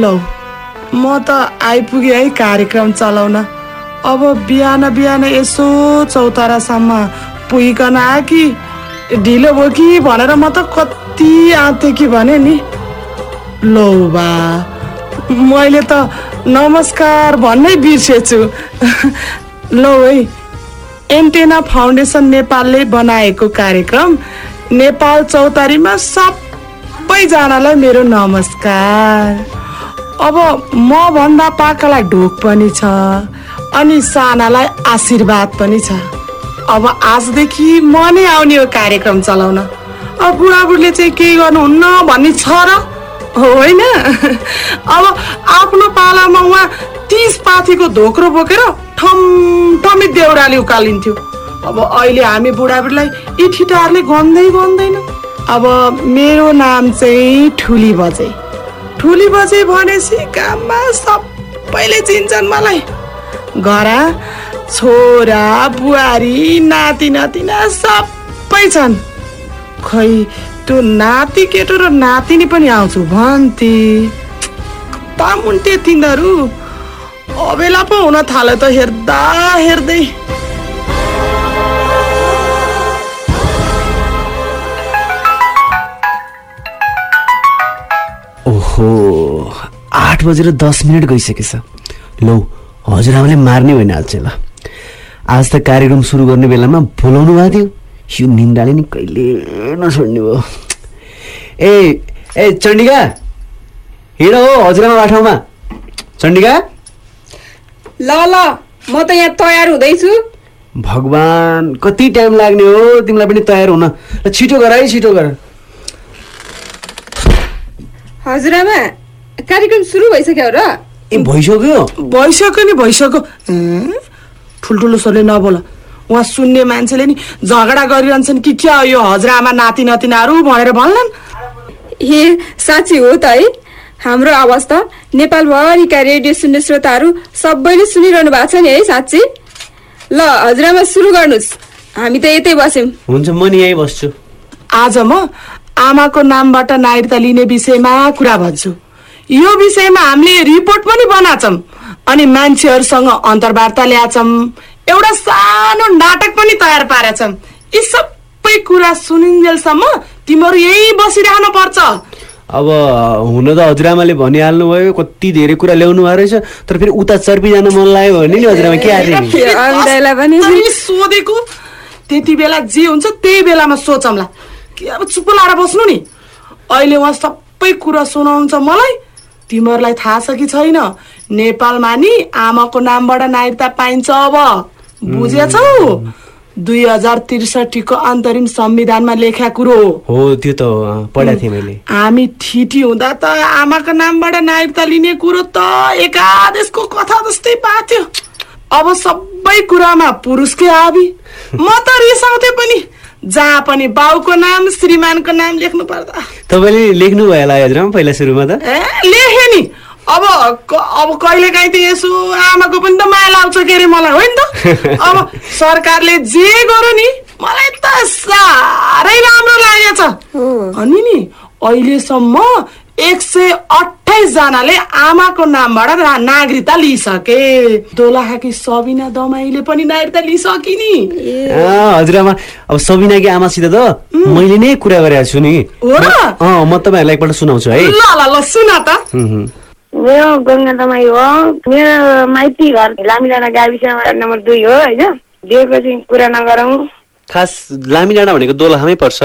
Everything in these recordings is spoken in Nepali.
लौ म त आइपुगेँ है कार्यक्रम चलाउन। अब बिहान बिहान यसो चौतारासम्म पुगिकन आयो कि? ढिलो भयो कि भनेर म त कति आँटेँ कि भने नि। लौ बा मैले त नमस्कार भन्नै बिर्सेछु। लौ है एन्टेना फाउन्डेसन नेपालले बनाएको कार्यक्रम। नेपाल चौतारीमा सबैजनालाई मेरो नमस्कार। अब म भन्दा पाकालाई ढोक पनि छ अनि सानालाई आशीर्वाद पनि छ। अब आजदेखि म नै आउने हो कार्यक्रम चलाउन। अब बुढाबुढीले चाहिँ केही गर्नुहुन्न भन्ने छ र? होइन। अब आफ्नो पालामा उहाँ तिस पाथीको धोक्रो बोकेर ठम ठमी देउराले उकालिन्थ्यो। अब अहिले हामी बुढाबुढीलाई यी ठिटाहरूले गन्दै गन्दैन। अब मेरो नाम चाहिँ ठुली बजे। ठुली बजे भनेपछि गाममा सबैले चिन्छन् मलाई। घरा छोरा बुहारी नाति नातिना सबै छन्। खै त्यो नाति केटो र नातिनी पनि आउँछु भन्थे तामुन्टे तिनीहरू अबेला पो हुन थाल्यो त हेर्दा हेर्दै। ओहो आठ बजेर दस मिनट गइसकेछ। लौ हजुरआमाले मार्ने होइन आज चाहिँ ल आज त कार्यक्रम सुरु गर्ने बेलामा बोलाउनु भएको थियो। यो निन्दाले नि कहिले नछोड्ने भयो। ए ए चण्डिका! हिँड हो हजुरआमा बाठाउमा चण्डिका! ल ल म त यहाँ तयार हुँदैछु। भगवान् कति टाइम लाग्ने हो? तिमीलाई पनि तयार हुन। ल छिटो गर है छिटो गर। हजुरआमा कार्यक्रम सुरु भइसक्यो र? ए भइसक्यो? भइसक्यो नि भइसक्यो। ठुल्ठुलो स्वरले नबोल। उहाँ सुन्ने मान्छेले नि झगडा गरिरहन्छन् कि क्या यो हजुरआमा नाति नातिनाहरू भनेर भन्लान्? हे साँच्ची हो त है। हाम्रो आवाज त नेपालभरिका रेडियो सुन्ने श्रोताहरू सबैले सुनिरहनु भएको छ नि है साँच्ची। ल हजुरआमा सुरु गर्नुहोस्। हामी त यतै बस्यौँ। हुन्छ म नि यहीँ बस्छु। आज म आमाको नामबाट नागरिकता लिने विषयमा कुरा भन्छु। यो विषयमा हामीले रिपोर्ट पनि बनाछौँ अनि मान्छेहरूसँग अन्तर्वार्ता ल्याछौँ। एउटा सानो नाटक पनि तयार पारेछौँ। यी सबै कुरा सुनिन्जेलसम्म तिमीहरू यही बसिरहनु पर्छ। अब हुन त हजुरआमाले भनिहाल्नु भयो कति धेरै कुरा ल्याउनु भएको रहेछ तर फेरि उता चर्पी जान मन लाग्यो भने नि हजुरआमा के सोधेको त्यति बेला जे हुन्छ त्यही बेलामा सोचौँला। कि अब चुप लाएर बस्नु नि? अहिले उहाँ सबै कुरा सुनाउँछ मलाई। तिमीहरूलाई थाहा छ कि छैन? नेपालमा नि आमाको नामबाट नागरिकता पाइन्छ अब। बुझेछौ? दुई हजार त्रिसठीको अन्तरिम संविधानमा लेखा कुरो। हो त्यो त पढाएको थिएँ मैले। हामी ठिटी हुँदा त आमाको नामबाट नागरिकता लिने कुरो त एकादेशको कथा जस्तै पाथ्यो अब सबै कुरामा पुरुषकै आबी म त रिसाउँथे पनि। जहाँ पनि बाउको नाम श्रीमानको नाम लेख्नु पर्दा। तपाईँले लेख्नु भयो होला हजुरआमा पहिला सुरुमा त? ए लेखे नि। अब अब कहिले काहीँ त यसो आमाको पनि त माया लाउँछ के अरे मलाई होइन त? अब सरकारले जे गर्यो नि मलाई त साह्रै राम्रो लागेछ। अनि नि अहिलेसम्म एक सय अठाइस जनाले आमाको नामबाट नागरिकता लिइसके। दोलाहाकी सबिना दमाईले पनि नागरिकता लिइसकि नि अँ, हजुरआमा अब सबिनाकी आमासित त मैले नै कुरा गरेको छु नि। हो म तपाईँहरूलाई एकपल्ट सुनाउँछु है। ल ल ल सुन त। हुँ, हुँ। मेरो गङ्गा दमाई हो। मेरो माइती घर लामिडाँडा गाविस नम्बर दुई हो होइन? दिएको चाहिँ कुरा नगरौँ। खास लामी डाँडा भनेको दोलखामै पर्छ।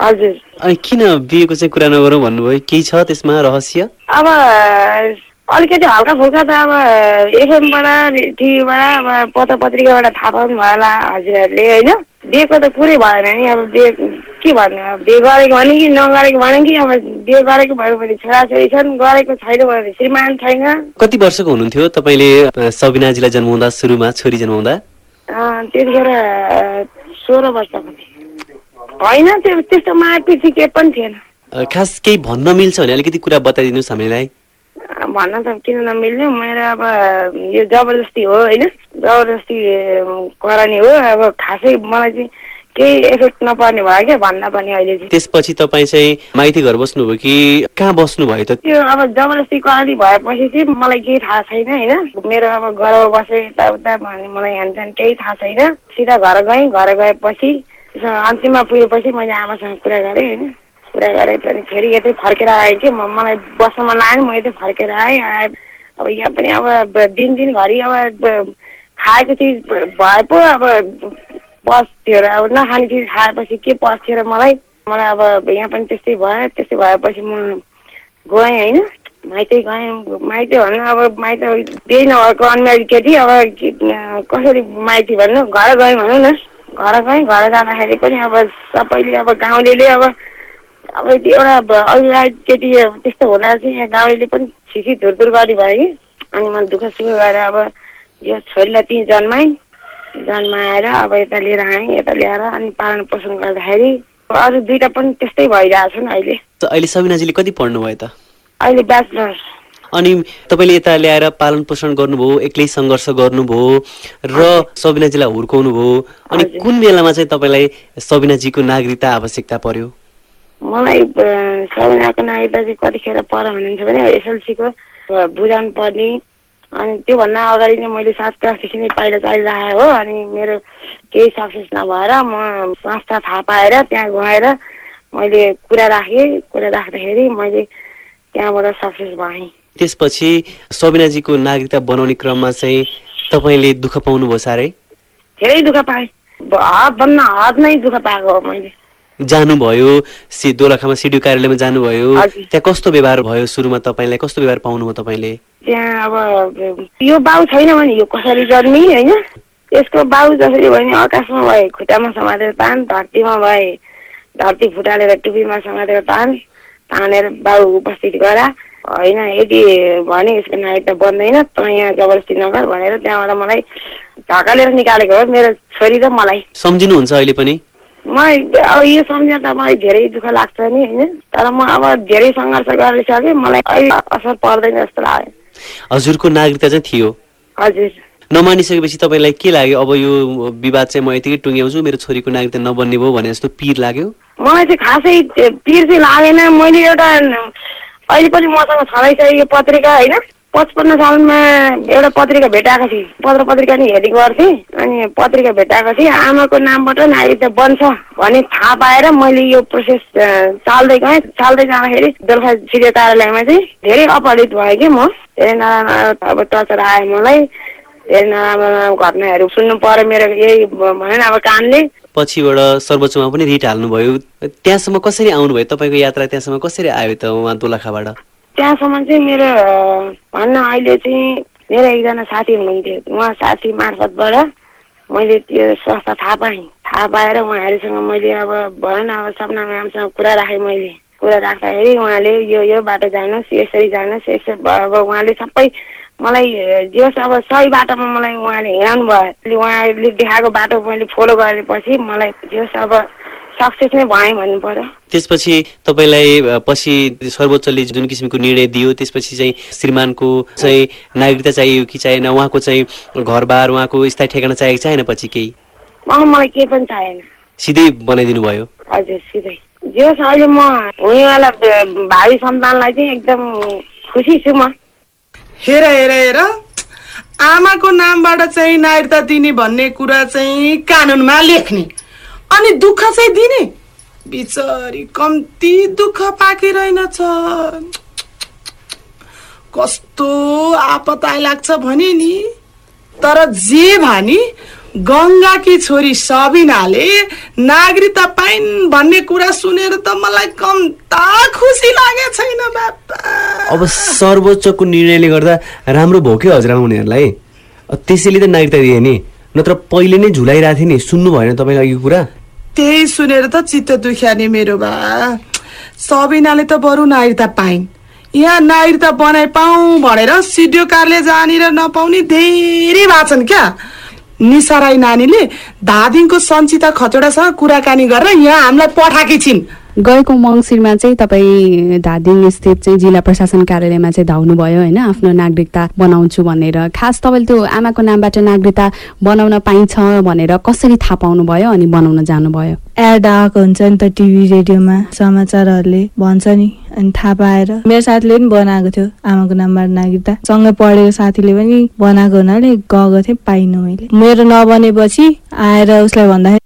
हजुर। अनि किन बिहेको चाहिँ कुरा नगरौँ भन्नुभयो? केही छ त्यसमा रहस्य? अब अलिकति हल्का फुल्का त अब एफएमबाट टिभीबाट अब पत्र पत्रिकाबाट थाहा पाउनु भयो होला हजुरहरूले होइन? दिएको त पुरै भएन नि अब बिहे के भन्नु अब बिहे गरेको भने कि नगरेको भने कि अब बिहे गरेको भयो भने छोराछोरी छन् गरेको छैन भने श्रीमान छैन। कति वर्षको हुनुहुन्थ्यो तपाईँले सबिनाजीलाई जन्माउँदा सुरुमा छोरी जन्माउँदा? त्यतिखेर सोह्र वर्षको होइन त्यो त्यस्तो मारपिट के पनि थिएन। खास केही भन्न मिल्छ भने अलिकति कुरा बताइदिनुहोस् हामीलाई। भन्न त किन नमिल्ने मेरो अब यो जबरजस्ती हो होइन? जबरजस्ती करानी हो अब खासै मलाई चाहिँ केही इफेक्ट नपर्ने भयो क्या भन्दा पनि अहिले चाहिँ। त्यसपछि तपाईँ चाहिँ माइती घर बस्नुभयो कि कहाँ बस्नुभयो त? त्यो अब जबरजस्तीको आदि भएपछि चाहिँ मलाई केही थाहा छैन होइन? मेरो अब घरमा बसेँ यताउता भने मलाई ह्यान्ड केही थाहा छैन। सिधा घर गएँ घर गएपछि त्यसमा अन्तिममा पुगेपछि मैले आमासँग कुरा गरेँ होइन। कुरा गरेँ त्यहाँदेखि फेरि यतै फर्केर आएँ कि म मलाई बस्न मन लाग्यो म यतै फर्केर आएँ। आएँ अब यहाँ पनि अब ब- दिन दिनभरि अब खाएको चिज भए पो अब पस्थ्यो र अब नखाने चिज खाएपछि के पस्थ्यो र मलाई? मलाई अब यहाँ पनि त्यस्तै भयो। त्यस्तै भएपछि म गएँ होइन। माइतै गएँ। माइती भन्नु अब माइत त्यही नभएको अनम्यारिड केटी। अब कसरी माइती भन्नु? घर गएँ भनौँ न। घर गएँ घर जाँदाखेरि पनि अब सबैले अब गाउँले अब अब त्यो एउटा अविवाहित केटी त्यस्तो हुँदा चाहिँ यहाँ गाउँले पनि छिसी धुरधुर गर्ने भयो कि। अनि मैले दुःख सुख गरेर अब यो छोरीलाई त्यहीँ जन्माएँ। जन्माएर अब यता लिएर आएँ यता ल्याएर अनि पालन पोषण गर्दाखेरि अरू दुइटा पनि त्यस्तै भइरहेको छन् अहिले। अहिले सबिनाजीले कति पढ्नुभयो त? अहिले ब्याचलर्स अनि तपाईँले यता ल्याएर पालन पोषण गर्नुभयो एक्लै सङ्घर्ष गर्नुभयो र सबिनाजीलाई हुर्काउनु भयो। अनि। कुन बेलामा चाहिँ तपाईँलाई सबिनाजीको नागरिकता आवश्यकता पर्यो? मलाई सबिनाको नागरिकता चाहिँ कतिखेर पर भन्नुहुन्छ भने एसएलसीको बुझाउनु पर्ने। अनि त्योभन्दा अगाडि नै मैले सात क्लासदेखि नै पाइला चलिरहेको हो। अनि मेरो केही सक्सेस नभएर म संस्था थाहा पाएर त्यहाँ गएर मैले कुरा राखेँ। कुरा राख्दाखेरि मैले त्यहाँबाट सक्सेस भएँ। त्यसपछि सबिनाजीको नागरिकता बनाउने क्रममा चाहिँ तपाईँले दुःख पाउनुभयो साह्रै? धेरै दुःख पाएँ। ब- हद भन्न हद नै दुःख पाएको हो मैले। जानुभयो सि दोलखामा सिडिओ कार्यालयमा जानुभयो। त्यहाँ कस्तो व्यवहार भयो सुरुमा तपाईँलाई? कस्तो व्यवहार पाउनुभयो तपाईँले? त्यहाँ अब यो बाउ छैन भने यो कसरी जन्मी होइन? यसको बाउ जसरी भयो भने आकाशमा भए खुट्टामा समातेर तान धरतीमा भए धरती फुटालेर टुपीमा समातेर तान तानेर बाउ उपस्थित गरा। होइन यदि भने यसको नागरिकता बन्दैन त यहाँ जबरजस्ती नगर भनेर त्यहाँबाट मलाई धकालेर निकालेको हो मेरो छोरी र मलाई। सम्झिनुहुन्छ अहिले पनि? म अब यो सम्झेर त मलाई धेरै दुःख लाग्छ नि होइन? तर म अब धेरै सङ्घर्ष गरिसकेँ मलाई अहिले असर पर्दैन जस्तो लाग्यो। हजुरको नागरिकता चाहिँ थियो। हजुर। नमानिसकेपछि तपाईँलाई के लाग्यो? अब यो विवाद चाहिँ म यतिकै टुङ्ग्याउँछु मेरो छोरीको नागरिकता नबन्ने भयो भने जस्तो पिर लाग्यो? मलाई चाहिँ खासै पिर चाहिँ लागेन। मैले एउटा अहिले पनि मसँग छँदैछ यो पत्रिका होइन? पचपन्न सालमा एउटा पत्रिका भेटाएको थिएँ पत्र पत्रिका नि हेर्ने गर्थेँ। अनि पत्रिका भेटाएको थिएँ आमाको नामबाट नागरिकता बन्छ भन्ने थाहा पाएर मैले यो प्रोसेस चाल्दै गएँ। चाल्दै जाँदाखेरि बेलुका सिडिओ कार्यालयमा चाहिँ धेरै अपहरित भएँ कि म। धेरै नराम्रो अब टर्चर आयो मलाई। धेरै नराम्रो नराम्रो घटनाहरू सुन्नु पर्यो मेरो यही भनौँ न अब कानले। पछिबाट सर्वोच्चमा पनि रिट हाल्नुभयो। त्यहाँसम्म कसरी आउनुभयो? तपाईँको यात्रा त्यहाँसम्म कसरी आयो त उहाँ दोलखाबाट? त्यहाँसम्म चाहिँ मेरो भन्न अहिले चाहिँ मेरो एकजना साथी हुनुहुन्थ्यो। उहाँ साथी मार्फतबाट मैले त्यो संस्था थाहा पाएँ। थाहा पाएर उहाँहरूसँग मैले अब भएन अब सपना म्यामसँग कुरा राखेँ मैले। कुरा राख्दाखेरि उहाँले यो यो बाटो जानुहोस् यसरी जानुहोस् यसरी अब उहाँले सबै मलाई अ, जे होस् अब सही बाटोमा मलाई उहाँले हिँडाउनु भयो उहाँले देखाएको बाटो मैले फलो गरेपछि मलाई जे होस् अब सक्सेस नै भएँ भन्नु पर्यो। त्यसपछि तपाईँलाई पछि सर्वोच्चले जुन किसिमको निर्णय दियो त्यसपछि चाहिँ श्रीमानको चाहिँ नागरिकता चाहियो कि चाहिएन उहाँको चाहिँ घरबार उहाँको स्थायी ठेगाना चाहिएको छैन पछि केही? मलाई केही पनि चाहिएन। सिधै बनाइदिनु भयो? हजुर सिधै। जे होस् अहिले म हुनेवाला भावी सन्तानलाई चाहिँ एकदम खुसी छु म। हेर हेर हेर। आमाको नामबाट चाहिँ नागरिकता दिने भन्ने कुरा चाहिँ कानुनमा लेख्ने। अनि दुःख चाहिँ दिने। बिचरी कम्ती दुःख पाकी रहेनछ। कस्तो आपत आइलाग्छ भने नि। तर जे भानी गङ्गाकी छोरी सबिनाले नागरिकता पाइन् भन्ने कुरा सुनेर त मलाई कम्ता खुसी लागेको छैन बाबा। अब सर्वोच्चको निर्णयले गर्दा राम्रो भयो कि हजुरआमा उनीहरूलाई त्यसैले त नागरिकता दिए नि। नत्र पहिले नै झुलाइरहेको थिएँ नि। सुन्नु भएन तपाईँलाई यो कुरा? त्यही सुनेर त चित्त दुख्या नि मेरो बा। सबिनाले त बरु नागरिकता पाइन्। यहाँ नागरिकता बनाइ पाऊ भनेर सिडिओ कार्यालय जानेर नपाउने धेरै भएको छन् क्या? निसा राई नानीले धादिङको सञ्चिता खचोडासँग कुराकानी गरेर यहाँ हामीलाई पठाएकी छिन्। गएको मङ्सिरमा चाहिँ तपाईँ धादिङ स्थित चाहिँ जिल्ला प्रशासन कार्यालयमा चाहिँ धाउनुभयो होइन आफ्नो नागरिकता बनाउँछु भनेर। खास तपाईँले त्यो आमाको नामबाट नागरिकता बनाउन पाइन्छ भनेर कसरी थाहा पाउनुभयो अनि बनाउन जानुभयो? एड आएको हुन्छ नि त टिभी रेडियोमा समाचारहरूले भन्छ नि अनि थाहा पाएर। मेरो साथीले पनि बनाएको थियो आमाको नामबाट नागरिकता। सँगै पढेको साथीले पनि बनाएको हुनाले गएको थिएँ पाइनँ मैले। मेरो नबनेपछि आएर उसलाई भन्दाखेरि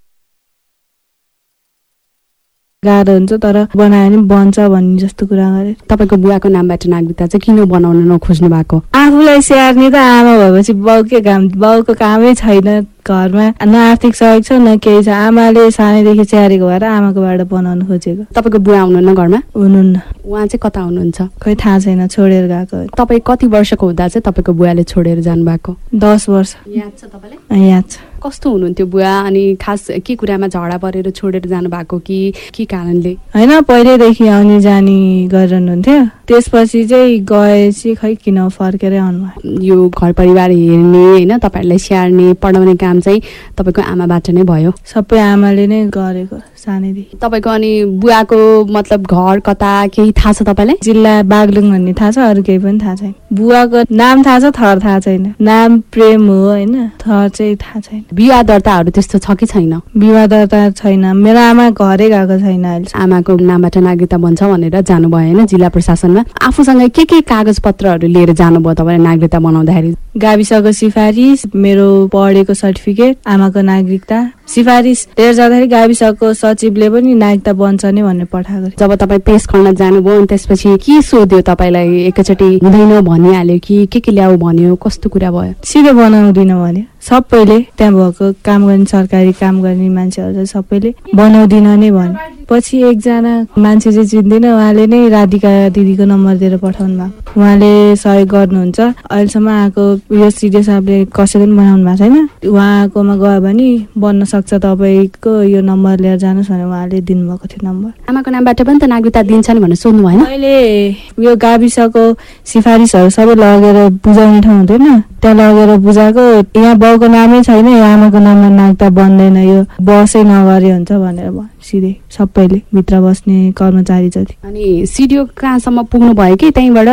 गाह्रो हुन्छ तर बनायो भने बन्छ भन्ने जस्तो कुरा गरे। तपाईँको बुवाको नामबाट नागरिकता चाहिँ किन बनाउन नखोज्नु भएको? आफूलाई स्याहार्ने त आमा भएपछि बाउकै काम बाउको कामै छैन घरमा। न आर्थिक सहयोग छ न केही छ। आमाले सानैदेखि स्याहारेको भएर आमाकोबाट बनाउनु खोजेको। तपाईँको बुवा हुनुहुन्न घरमा? हुनुहुन्न। उहाँ चाहिँ कता हुनुहुन्छ? खै थाहा छैन छोडेर गएको। तपाईँ कति वर्षको हुँदा चाहिँ तपाईँको बुवाले छोडेर जानुभएको? दस वर्ष। याद छ तपाईँलाई? याद छ। कस्तो हुनुहुन्थ्यो बुवा? अनि खास के कुरामा झगडा परेर छोडेर जानुभएको कि के कारणले? होइन पहिल्यैदेखि आउने जाने गरिरहनुहुन्थ्यो। त्यसपछि चाहिँ गएपछि खै किन फर्केरै आउनुभयो यो घर परिवार हेर्ने होइन तपाईँहरूलाई स्याहार्ने पढाउने काम चाहिँ तपाईँको आमाबाट नै भयो। सबै आमाले नै गरेको सानैदेखि तपाईँको अनि बुवाको मतलब घर कता केही थाहा छ तपाईँलाई? जिल्ला बागलुङ भन्ने थाहा छ अरू केही पनि थाहा छैन। बुवाको नाम थाहा छ थर थाहा छैन। नाम प्रेम हो होइन थर चाहिँ थाहा छैन। विवाह दर्ताहरू त्यस्तो छ कि छैन? विवाह दर्ता छैन। मेरो आमा घरै गएको छैन अहिले। आमाको नामबाट नागरिकता बन्छ भनेर जानुभयो होइन जिल्ला प्रशासनमा? आफूसँग के के कागज पत्रहरू लिएर जानुभयो तपाईँले नागरिकता बनाउँदाखेरि? गाविसको सिफारिस मेरो पढेको सर्टिफिकेट आमाको नागरिकता। सिफारिस लिएर जाँदाखेरि गाविसको सचिवले पनि नागरिकता बन्छ नै भनेर पठाएको। जब तपाईँ पेस गर्न जानुभयो अनि त्यसपछि के सोध्यो तपाईँलाई? एकैचोटि हुँदैन भनिहाल्यो कि के के ल्याऊ भन्यो? कस्तो कुरा भयो? सिधै बनाउँदिन भन्यो। सबैले त्यहाँ भएको काम गर्ने सरकारी काम गर्ने मान्छेहरू सबैले बनाउँदिन नै भन्यो पछि एकजना मान्छे चाहिँ चिन्दैन उहाँले नै राधिका दिदीको नम्बर दिएर पठाउनु भएको। उहाँले सहयोग गर्नुहुन्छ। अहिलेसम्म आएको यो सिडिओ साहबले कसैले पनि बनाउनु भएको छैन। उहाँकोमा गयो भने बन्न सक्छ तपाईँको यो नम्बर लिएर जानुहोस् भनेर उहाँले दिनुभएको थियो नम्बर। आमाको नामबाट पनि त नागरिकता दिन्छन् भनेर सोध्नु भएन। मैले यो गाविसको सिफारिसहरू सबै लगेर बुझाउने ठाउँ हुँदैन। त्यहाँ लगेर बुझाएको यहाँ बाउको नामै छैन यो आमाको नाममा नाग्दा बन्दैन यो बसै नगरे हुन्छ भनेर भन्यो। सिधै सबैले भित्र बस्ने कर्मचारी जति। अनि सिडिओ कहाँसम्म पुग्नु भयो कि? त्यहीँबाट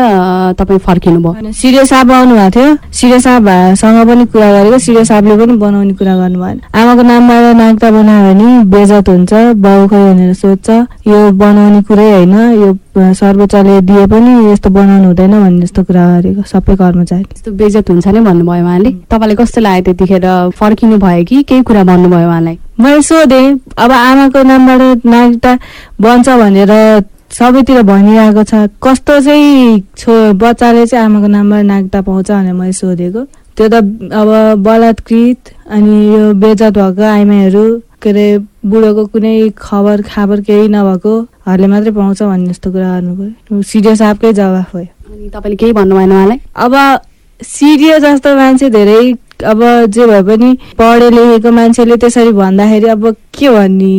तपाईँ फर्किनु भयो। सिडिओ साहब आउनु भएको थियो। सिडिओ साहबसँग पनि कुरा गरेको सिडिओ साहबले पनि बनाउने कुरा गर्नु भएन। आमाको नामबाट नाग्दा बनायो भने बेजत हुन्छ बाउ खै भनेर सोध्छ। यो बनाउने कुरै होइन यो सर्वोच्चले दिए पनि यस्तो बनाउनु हुँदैन भन्ने जस्तो कुरा गरेको सबै कर्मचारी। त्यस्तो बेजत हुन्छ नै भन्नुभयो उहाँले। तपाईँलाई कस्तो लाग्यो त्यतिखेर फर्किनु भयो कि? केही कुरा भन्नुभयो उहाँलाई। मैले सोधेँ अब आमाको नामबाट नागरिकता बन्छ भनेर सबैतिर भनिरहेको छ। कस्तो चाहिँ छो बच्चाले चाहिँ आमाको नामबाट नागरिकता पाउँछ भनेर मैले सोधेको। त्यो त अब बलात्कृत अनि यो बेजत भएको आइमाईहरू के अरे बुढोको कुनै खबर खाबर केही नभएकोहरूले मात्रै पाउँछ भन्ने जस्तो कुरा गर्नु सिडिओ साहबकै जवाफ अनि तपाईँले केही भन्नु भएन उहाँलाई? अब सिडिओ जस्तो मान्छे धेरै अब जे भए पनि पढे लेखेको मान्छेले त्यसरी भन्दाखेरि अब के भन्ने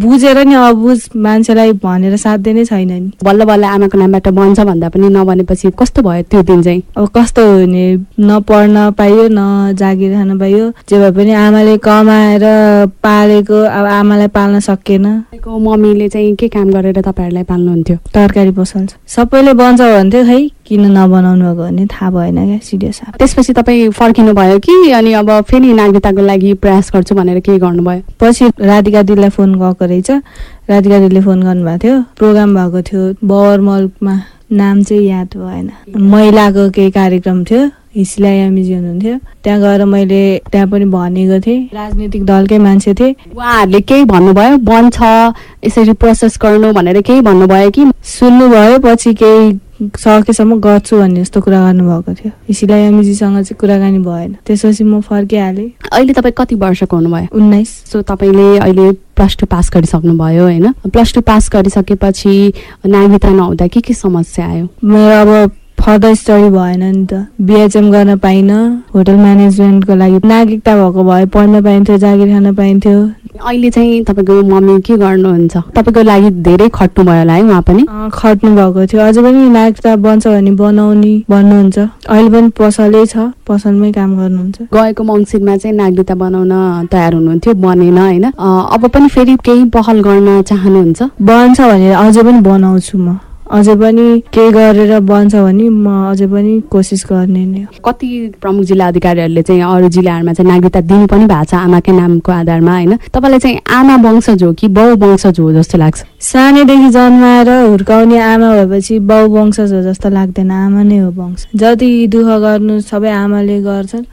बुझेर नि अबुझ मान्छेलाई भनेर साध्य नै छैन नि। बल्ल बल्ल आमाको नामबाट बन्छ भन्दा पनि नबनेपछि कस्तो भयो त्यो दिन चाहिँ? अब कस्तो हुने न? पढ्न पाइयो न जागिर खान पाइयो। जे भए पनि आमाले कमाएर पालेको अब आमालाई पाल्न सकेन। मम्मीले चाहिँ के काम गरेर तपाईँहरूलाई पाल्नुहुन्थ्यो? तरकारी पसल सबैले बन्छ भन्थ्यो खै किन नबनाउनु भएको भन्ने? थाहा भएन क्या साहब त्यसपछि तपाईँ फर्किनु भयो कि अनि अब फेरि नागरिकताको लागि प्रयास गर्छु भनेर के गर्नुभयो? पछि राधिका दिदीलाई फोन गएको रहेछ। राधिका दिदीले फोन गर्नुभएको थियो। प्रोग्राम भएको थियो। बवर मल्कमा नाम चाहिँ याद भएन। महिलाको केही कार्यक्रम थियो। हिसिला यामिजी हुनुहुन्थ्यो। त्यहाँ गएर मैले त्यहाँ पनि भनेको थिएँ। राजनीतिक दलकै मान्छे थिएँ। उहाँहरूले केही भन्नुभयो? बन्छ। यसरी प्रोसेस गर्नु भनेर केही भन्नुभयो कि? सुन्नुभयो पछि केही सकेसम्म गर्छु भन्ने जस्तो कुरा गर्नुभएको थियो। हिसिला यामिजीसँग चाहिँ कुराकानी भएन। त्यसपछि म फर्किहालेँ। अहिले तपाईँ कति वर्षको हुनुभयो? उन्नाइस। सो तपाईँले अहिले प्लस टू पास गरिसक्नुभयो होइन? प्लस टू पास गरिसकेपछि नागरिकता नहुँदा के के समस्या आयो? मेरो अब फर्दर स्टडी भएन नि त। बिएचएम गर्न पाइनँ होटल म्यानेजमेन्टको लागि नागरिकता भएको भए पढ्न पाइन्थ्यो जागिर खान पाइन्थ्यो। अहिले चाहिँ तपाईँको मम्मी के गर्नुहुन्छ? तपाईँको लागि धेरै खट्नु भयो होला है उहाँ पनि। खट्नु भएको थियो। अझै पनि नागरिकता बन्छ भने बनाउने भन्नुहुन्छ। अहिले पनि पसलै छ पसलमै काम गर्नुहुन्छ। गएको मङ्सिरमा चाहिँ नागरिकता बनाउन तयार हुनुहुन्थ्यो बनेन होइन। अब पनि फेरि केही पहल गर्न चाहनुहुन्छ? बन्छ भने अझै पनि बनाउँछु म। अझै पनि केही गरेर बन्छ भने म अझै पनि कोसिस गर्ने नै हो। कति प्रमुख जिल्ला अधिकारीहरूले चाहिँ अरू जिल्लाहरूमा चाहिँ नागरिकता दिनु पनि भएको छ आमाकै नामको आधारमा होइन? तपाईँलाई चाहिँ आमा वंशज हो कि बाउ वंशज हो जस्तो लाग्छ? सानैदेखि जन्माएर हुर्काउने आमा भएपछि बाउ वंशज हो जस्तो लाग्दैन। आमा नै हो वंश। जति दुःख गर्नु सबै आमाले गर्छन्।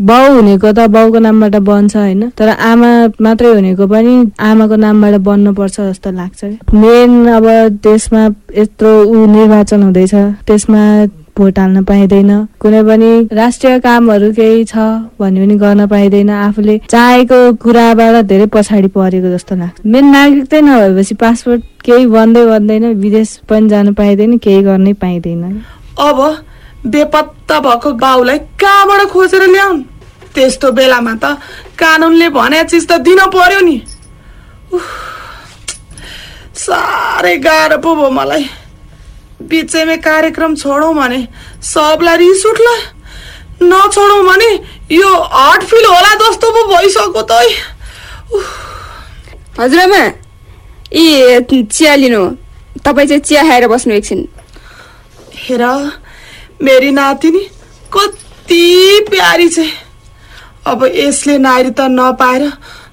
बाउ हुनेको त बाउको नामबाट बन्छ होइन तर आमा मात्रै हुनेको पनि आमाको नामबाट बन्नुपर्छ जस्तो लाग्छ मेन अब देशमा यत्रो ऊ निर्वाचन हुँदैछ त्यसमा भोट हाल्न पाइँदैन। कुनै पनि राष्ट्रिय कामहरू केही छ भन्यो भने गर्न पाइँदैन। आफूले चाहेको कुराबाट धेरै पछाडि परेको जस्तो लाग्छ। मेन नागरिकतै नभएपछि पासपोर्ट केही बन्दै बन्दैन विदेश पनि जानु पाइँदैन केही गर्नै पाइँदैन। अब बेपत्ता भएको बाउलाई कहाँबाट खोजेर ल्याउन्? त्यस्तो बेलामा त कानुनले भने चिज त दिन पर्यो नि। साह्रै गाह्रो पो भयो मलाई। बिचैमै कार्यक्रम छोडौँ भने सबलाई रिस उठ्ला। नछोडौँ भने यो हट फिल होला जस्तो पो भइसक्यो त है। हजुरआमा यी चिया लिनु। तपाईँ चाहिँ चिया खाएर बस्नु एकछिन। हेर मेरी नातिनी कति प्यारी चाहिँ अब यसले नागरिकता नपाएर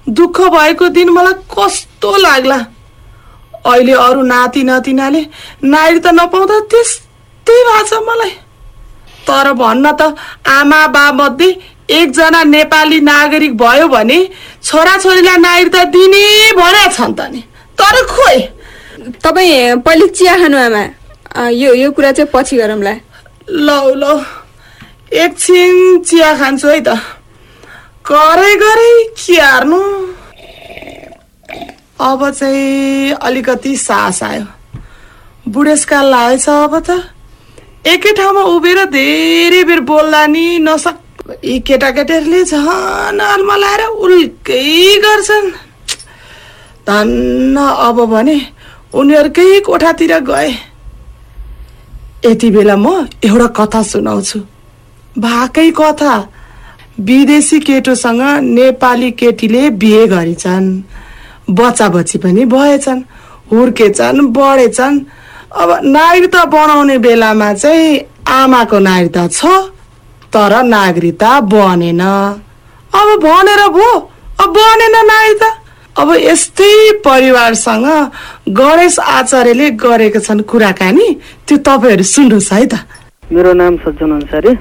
दुःख भएको दिन मलाई कस्तो लाग्ला। अहिले अरू नाति नातिनाले नागरिकता नपाउँदा त्यस्तै भएको छ मलाई। तर भन्न त आमा बा मध्ये एकजना नेपाली नागरिक भयो भने छोराछोरीलाई नागरिकता दिने भनेका छन् त नि। तर खोइ। तपाईँ पहिले चिया खानु आमा। यो यो कुरा चाहिँ पछि गरौँला। लौ लौ एकछिन चिया खान्छु है त गरे गरे क्यार्नु अब चाहिँ अलिकति सास आयो बुढेसकाल लागेछ अब त एकै ठाउँमा उभिएर धेरै बेर बोल्दा नि नसक यी केटाकेटीहरूले झन् लाएर उल्कै गर्छन् धन्न अब भने उनीहरूकै कोठातिर गए यति बेला म एउटा कथा सुनाउँछु। भाकै कथा। विदेशी केटोसँग नेपाली केटीले बिहे गरेछन्। बच्चा बच्ची पनि भएछन्। हुर्केछन् बढेछन्। अब नागरिकता बनाउने बेलामा चाहिँ आमाको नागरिकता छ तर नागरिकता बनेन। अब भनेर भो अब बनेन नागरिकता। अब यस्तै परिवारसँग गणेश आचार्यले गरेका छन् कुराकानी त्यो तपाईँहरू सुन्नुहोस् है त। मेरो नाम सज्जन अन्सारी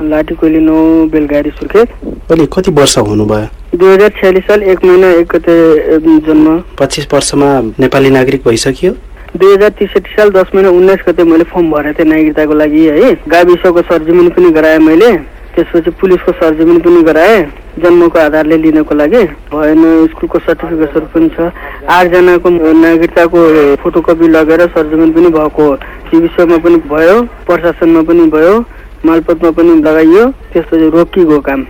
लाठी कोइलिनो बेलगाडी सुर्खेत। अहिले कति वर्ष हुनुभयो? दुई हजार छ्यालिस साल एक महिना एक गते जन्म। पच्चिस वर्षमा नेपाली नागरिक भइसक्यो? दुई हजार त्रिसठी साल दस महिना उन्नाइस गते मैले फर्म भरेको थिएँ नागरिकताको लागि है। गाविसको सरजमिन पनि गराएँ मैले। त्यसपछि पुलिसको सरजमिन पनि गराएँ जन्मको आधारले लिनको लागि। भएन स्कुलको सर्टिफिकेटहरू पनि छ। आठजनाको नागरिकताको फोटोकपी लगेर सरजमिन पनि भएको विषयमा पनि भयो प्रशासनमा पनि भयो मालपतमा पनि लगाइयो। त्यसपछि रोकिएको काम।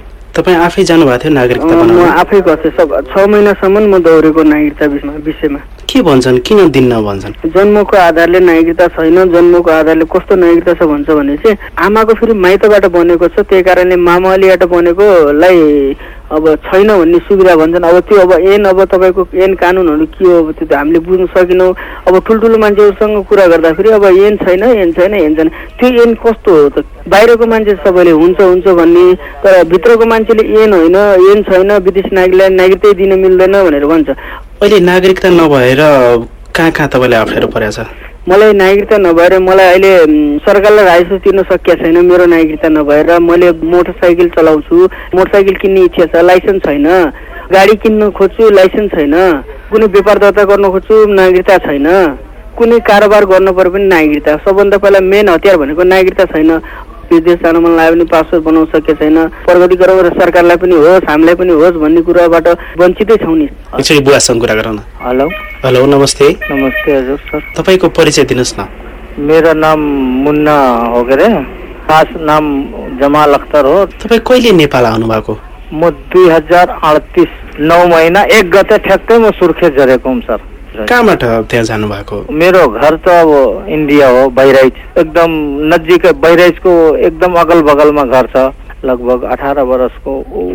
तपाईँ आफै जानुभएको थियो नागरिकता म आफै गर्थेँ सब छ महिनासम्म म दौडेको नागरिकता विषयमा विषयमा। के भन्छन्? किन दिन्न भन्छन्? जन्मको आधारले नागरिकता छैन जन्मको आधारले कस्तो नागरिकता छ भन्छ भने चाहिँ आमाको फेरि माइतबाट बनेको छ त्यही कारणले मामालीबाट बनेकोलाई अब छैन भन्ने सुविधा भन्छन्। अब त्यो अब ऐन अब तपाईँको ऐन कानुनहरू के हो अब त्यो त हामीले बुझ्न सकेनौँ। अब ठुल्ठुलो मान्छेहरूसँग कुरा गर्दाखेरि अब ऐन छैन ऐन छैन ऐन छैन। त्यो ऐन कस्तो हो त? बाहिरको मान्छे सबैले हुन्छ हुन्छ भन्ने तर भित्रको मान्छेले ऐन होइन ऐन छैन विदेशी नागरिकलाई नागरिकतै दिन मिल्दैन भनेर भन्छ। अहिले नागरिकता नभएर कहाँ कहाँ तपाईँले अप्ठ्यारो परेको छ? मलाई नागरिकता नभएर मलाई अहिले सरकारलाई राजस्व तिर्न सकिएको छैन मेरो नागरिकता नभएर। मैले मोटरसाइकल चलाउँछु मोटरसाइकल किन्ने इच्छा छ लाइसेन्स छैन। गाडी किन्न खोज्छु लाइसेन्स छैन। कुनै व्यापार दर्ता गर्न खोज्छु नागरिकता छैन। कुनै कारोबार गर्नु पर्यो पनि नागरिकता। सबभन्दा पहिला मेन हतियार भनेको नागरिकता छैन। विदेश जान मन लाग्यो भने पासपोर्ट बनाउन सकेको छैन। प्रगति गराउँ र सरकारलाई पनि होस् हामीलाई पनि होस् भन्ने कुराबाट वञ्चितै छौँ नि। बुवासँग कुरा गरौँ न। हेलो। हेलो नमस्ते। नमस्ते हजुर सर। तपाईँको परिचय दिनुहोस् न। मेरो नाम मुन्ना हो के अरे खास नाम जमाल अख्तर हो। तपाईँ कहिले नेपाल आउनुभएको म दुई हजार अडतिस नौ महिना एक गते ठ्याक्कै म सुर्खेत झरेको हुँ सर। कहाँबाट त्यहाँ जानुभएको? मेरो घर त अब इन्डिया हो बहिराइच एकदम नजिकै बहिराइचको एकदम अगल बगलमा घर छ। लगभग अठार वर्षको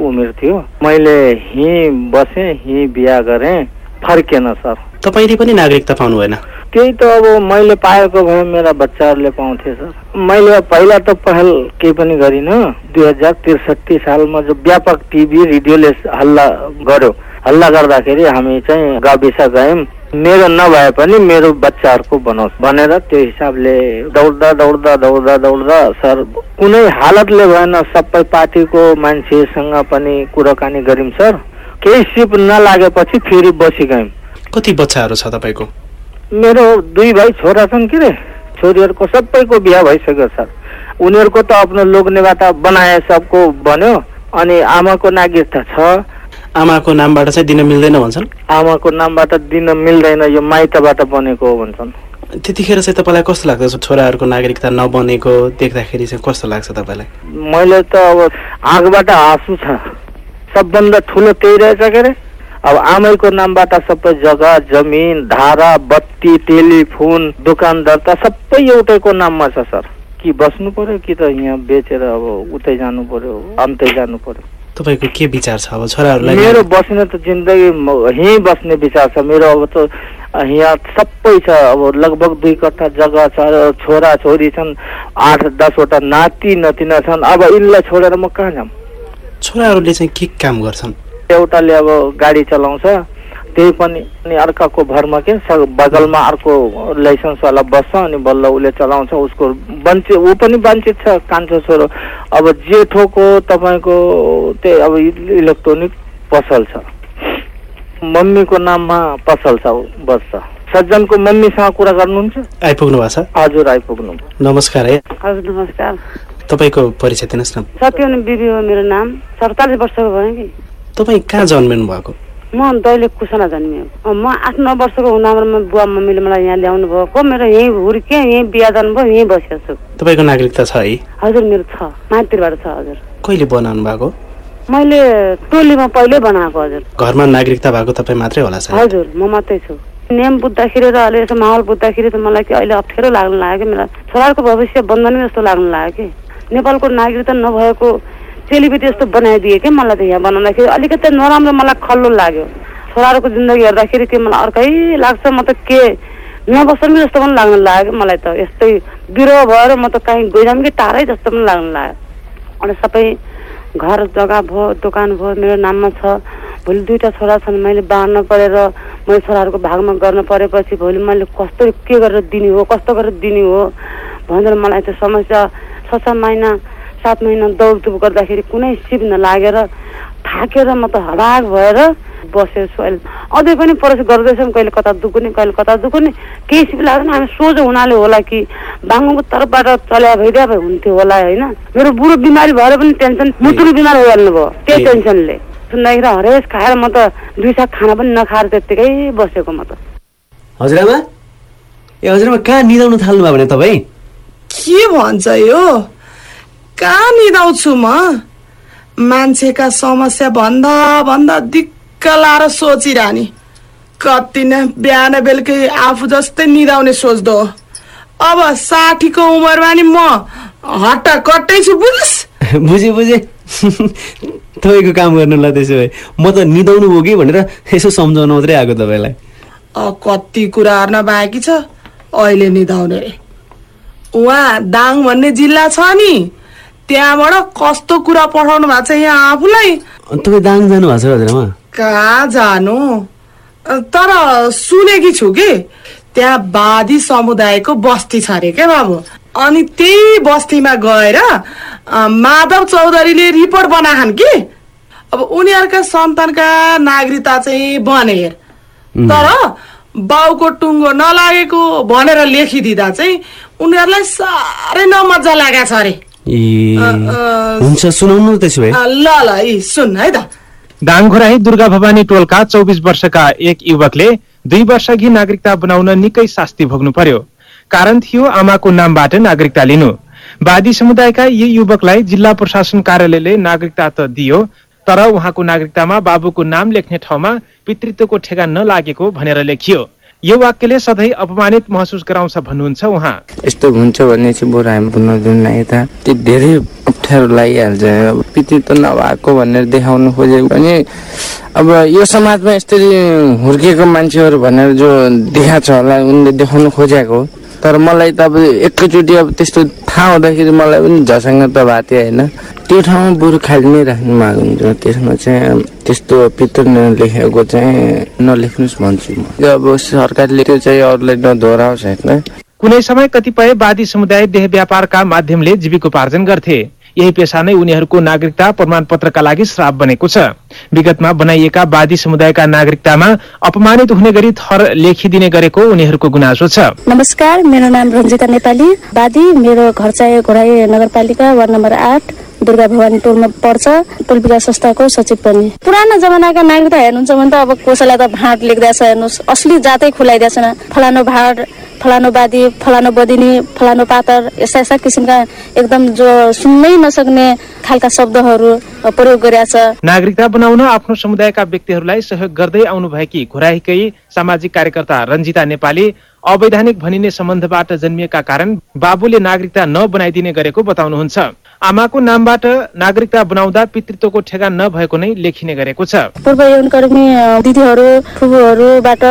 उमेर थियो। मैले यहीँ बसेँ यहीँ बिहा गरेँ। फर्केन सर। तपाईँले पनि नागरिकता पाउनु भएन? त्यही त अब मैले पाएको भए मेरा बच्चाहरूले पाउँथे सर। मैले पहिला त पहल केही पनि गरिनँ। दुई हजार त्रिसठी सालमा जो व्यापक टिभी रेडियोले हल्ला गर्यो। हल्ला गर्दाखेरि हामी चाहिँ गाविस गयौँ। मेरो नभए पनि मेरो बच्चाहरूको बनोस् भनेर त्यो हिसाबले दौड्दा दौड्दा दौड्दा दौड्दा सर कुनै हालतले भएन सबै पार्टीको मान्छेसँग पनि कुराकानी गऱ्यौँ सर। केही सिप नलागेपछि फेरि बसी गयौँ कति बच्चाहरू छ तपाईँको? मेरो दुई भाइ छोरा छन् के रे। छोरीहरूको सबैको बिहा भइसक्यो सर। उनीहरूको त आफ्नो लोग्नेबाट बनाए सबको बन्यो। अनि आमाको नागरिकता छ आमाको नामबाट चाहिँ दिन मिल्दैन भन्छन्? आमाको नामबाट दिन मिल्दैन यो माइतबाट बनेको हो भन्छन्। त्यतिखेर चाहिँ तपाईँलाई कस्तो लाग्दछ? छोराहरूको नागरिकता नबनेको देख्दाखेरि चाहिँ कस्तो लाग्छ तपाईँलाई? मैले त अब आगबाट हाँसु छ। सबभन्दा ठुलो त्यही रहेछ के रे? अब आमैको नामबाट सबै जग्गा जमिन धारा बत्ती टेलिफोन दोकानदार त सबै एउटैको नाममा छ सर। कि बस्नु पर्यो कि त यहाँ बेचेर अब उतै जानु पर्यो अन्तै जानु पर्यो। तपाईँको के विचार छ अब छोराहरूलाई मेरो बस्ने त जिन्दगी यहीँ बस्ने विचार छ। मेरो अब त यहाँ सबै छ। अब लगभग दुई कट्ठा जग्गा छ छोरा छोरी छन्। आठ दसवटा नाति नतिना छन्। अब यिनलाई छोडेर म कहाँ जाऊँ छोराहरूले चाहिँ के काम गर्छन्? एउटाले अब गाडी चलाउँछ। त्यही पनि अनि अर्काको भरमा के बगलमा अर्को लाइसेन्सवाला बस्छ अनि बल्ल उसले चलाउँछ उसको वञ्चित ऊ पनि वञ्चित छ कान्छो छोरो। अब जेठोको तपाईँको त्यही अब इलेक्ट्रोनिक पसल छ। मम्मीको नाममा पसल छ बस्छ। सज्जनको मम्मीसँग कुरा गर्नुहुन्छ? आइपुग्नु भएको छ। हजुर आइपुग्नु नमस्कार है। हजुर नमस्कार। तपाईँको परिचय दिनुहोस् न। सत्यवन बिबी हो मेरो नाम। सडचालिस वर्षको भयो कि। तपाईँ कहाँ जन्मिनु भएको? म दैलेख कुसना जन्मिएको म आठ नौ वर्षको हुँदामा बुवा मम्मीले मलाई यहाँ ल्याउनु भएको मेरो यहीँ हुर्केँ यहीँ बिहा जानुभयो यहीँ बसेको छु तपाईँको नागरिकता छ है? हजुर मेरो छ। माइतीबाट छ हजुर। कहिले बनाउनु भएको? मैले टोलीमा पहिल्यै बनाएको हजुर। घरमा नागरिकता भएको तपाईँ मात्रै होला हजुर म मात्रै छु। नियम बुझ्दाखेरि र अहिले यसो माहौल बुझ्दाखेरि त मलाई कि अहिले अप्ठ्यारो लाग्न लाग्यो। कि मेरो छोराको भविष्य बन्धन जस्तो लाग्न लाग्यो कि। नेपालको नागरिकता नभएको चेलीबेटी जस्तो बनाइदिए कि मलाई त यहाँ बनाउँदाखेरि अलिकति नराम्रो मलाई खल्लो लाग्यो। छोराहरूको जिन्दगी हेर्दाखेरि कि मलाई अर्कै लाग्छ। म त के नबस्नु कि जस्तो पनि लाग्न लाग्यो मलाई त। यस्तै बिरुवा भएर म त कहीँ गइरहँ कि टाढै जस्तो पनि लाग्न लाग्यो। अनि सबै घर जग्गा भयो दोकान भयो मेरो नाममा छ। भोलि दुईवटा छोरा छन् मैले बाँड्न परेर मैले छोराहरूको भागमा गर्न परेपछि भोलि मैले कस्तो के गरेर दिने हो कस्तो गरेर दिने हो भनेर मलाई त्यो समस्या छ छ महिना सात महिना दौडधुप गर्दाखेरि कुनै सिप नलागेर थाकेर म त हराक भएर बसेको छु अहिले। अझै पनि प्रयास गर्दैछौँ कहिले कता दुखुने कहिले कता दुखुने। केही सिप लाग्दैन हामी सोझो हुनाले होला कि बाङ्गोको तर्फबाट चल्या भइदिया भए हुन्थ्यो होला होइन? मेरो बुढो बिमारी भएर पनि टेन्सन मुटुरो बिमार भइहाल्नु भयो त्यही। टेन्सनले। सुन्दाखेरि हरेस खाएर म त दुई साग खाना पनि नखाएर त्यत्तिकै बसेको म त हजुरआमा? ए हजुरआमा कहाँ निदाउनु थाल्नुभयो भने तपाईँ? के भन्छ यो? कहाँ निदाउँछु म। मान्छेका समस्या भन्दा भन्दा दिक्क लाएर सोचिरहने कति नै बिहान बेलुकै आफू जस्तै निदाउने सोच्दो हो। अब साठीको उमेरमा नि म हट्टा कट्टै छु बुझिस्? बुझेँ बुझेँ। तपाईँको काम गर्नुलाई त्यसो भए। म त निदाउनु हो कि भनेर यसो सम्झाउनु मात्रै आएको तपाईँलाई। अ, कति कुरा हेर्न बाँकी छ। अहिले निधाउने उहाँ दाङ भन्ने जिल्ला छ नि। त्यहाँबाट कस्तो कुरा पठाउनु भएको छ यहाँ आफूलाई? तपाईँ दाङ जानु भएको छ हजुरआमा कहाँ जानु? तर सुनेकी छु कि। त्यहाँ वादी समुदायको बस्ती छ अरे क्या बाबु? अनि त्यही बस्तीमा गएर माधव चौधरीले रिपोर्ट बनाखान् कि। अब उनीहरूका सन्तानका नागरिकता चाहिँ बने तर बाउको टुङ्गो नलागेको भनेर लेखिदिँदा चाहिँ उनीहरूलाई साह्रै नमजा लागेको छ अरे। ए हुन्छ सुनाउनु न त्यसो भए ल ल यी सुन है त दुर्गा भवानी टोलका चौबिस वर्षका एक युवकले दुई वर्ष अघि नागरिकता बनाउन निकै शास्ति भोग्नु पर्यो कारण थियो आमाको नामबाट नागरिकता लिनु वादी समुदायका यी युवकलाई जिल्ला प्रशासन कार्यालयले नागरिकता त दियो तर उहाँको नागरिकतामा बाबुको नाम लेख्ने ठाउँमा पितृत्वको ठेगा नलागेको भनेर लेखियो यो वाक्यले सधैँ अपमानित महसुस गराउँछ भन्नुहुन्छ उहाँ। यस्तो हुन्छ भने चाहिँ बरु हामी पुनर्जुन यता त्यो धेरै अप्ठ्यारो लागिहाल्छ। अब पितृत्व नभएको भनेर देखाउनु खोजेको भने अब यो समाजमा यसरी हुर्किएको मान्छेहरू भनेर जो देखाएको छ होला उनले देखाउनु खोजेको तर मलाई त अब एकैचोटि अब त्यस्तो थाहा हुँदाखेरि मलाई पनि झसङ्ग त भएको थियो होइन। त्यो ठाउँमा बरु खाली नै राख्नु माग हुन्छ। त्यसमा चाहिँ त्यस्तो पितृ नलेखेको चाहिँ नलेख्नुहोस् भन्छु म। अब सरकारले त्यो चाहिँ अरूलाई नदोहोऱ्याओस् होइन। कुनै समय कतिपय वादी समुदाय देह व्यापारका माध्यमले जीविकोपार्जन गर्थे। यही पेसा नै उनीहरूको नागरिकता प्रमाणपत्रका लागि श्राप बनेको छ। विगतमा बनाइएका वादी समुदायका नागरिकतामा अपमानित हुने गरी थर लेखिदिने गरेको उनीहरूको गुनासो छ। नमस्कार मेरो नाम रञ्जिता नेपाली। वादी मेरो घर चाहिँ घोराई नगरपालिका वार्ड नम्बर आठ दुर्गा भवानी टोलमा पर्छ। टोल विकास संस्थाको सचिव पनि। पुरानो जमानाका नागरिकता हेर्नुहुन्छ भने त अब कसैलाई त भाँट लेख्दैछ हेर्नुहोस्। असली जातै खुलाइदिएछ फलानु भाँड फलानु वादी फलानु बदिनी फलानु पातर यस्ता यस्ता किसिमका एकदम जो सुन्नै नसक्ने खालका शब्दहरू प्रयोग गरिरहेछ नागरिकता बनाउन आफ्नो समुदायका व्यक्तिहरूलाई सहयोग गर्दै आउनुभएकी घोराहीकै सामाजिक कार्यकर्ता रञ्जिता नेपाली अवैधानिक भनिने सम्बन्धबाट जन्मिएका कारण बाबुले नागरिकता नबनाइदिने गरेको बताउनुहुन्छ। आमाको नामबाट नागरिकता बनाउँदा पितृत्वको ठेगा नभएको नै लेखिने गरेको छ। पूर्व यौनकर्मी दिदीहरू फुपूहरूबाट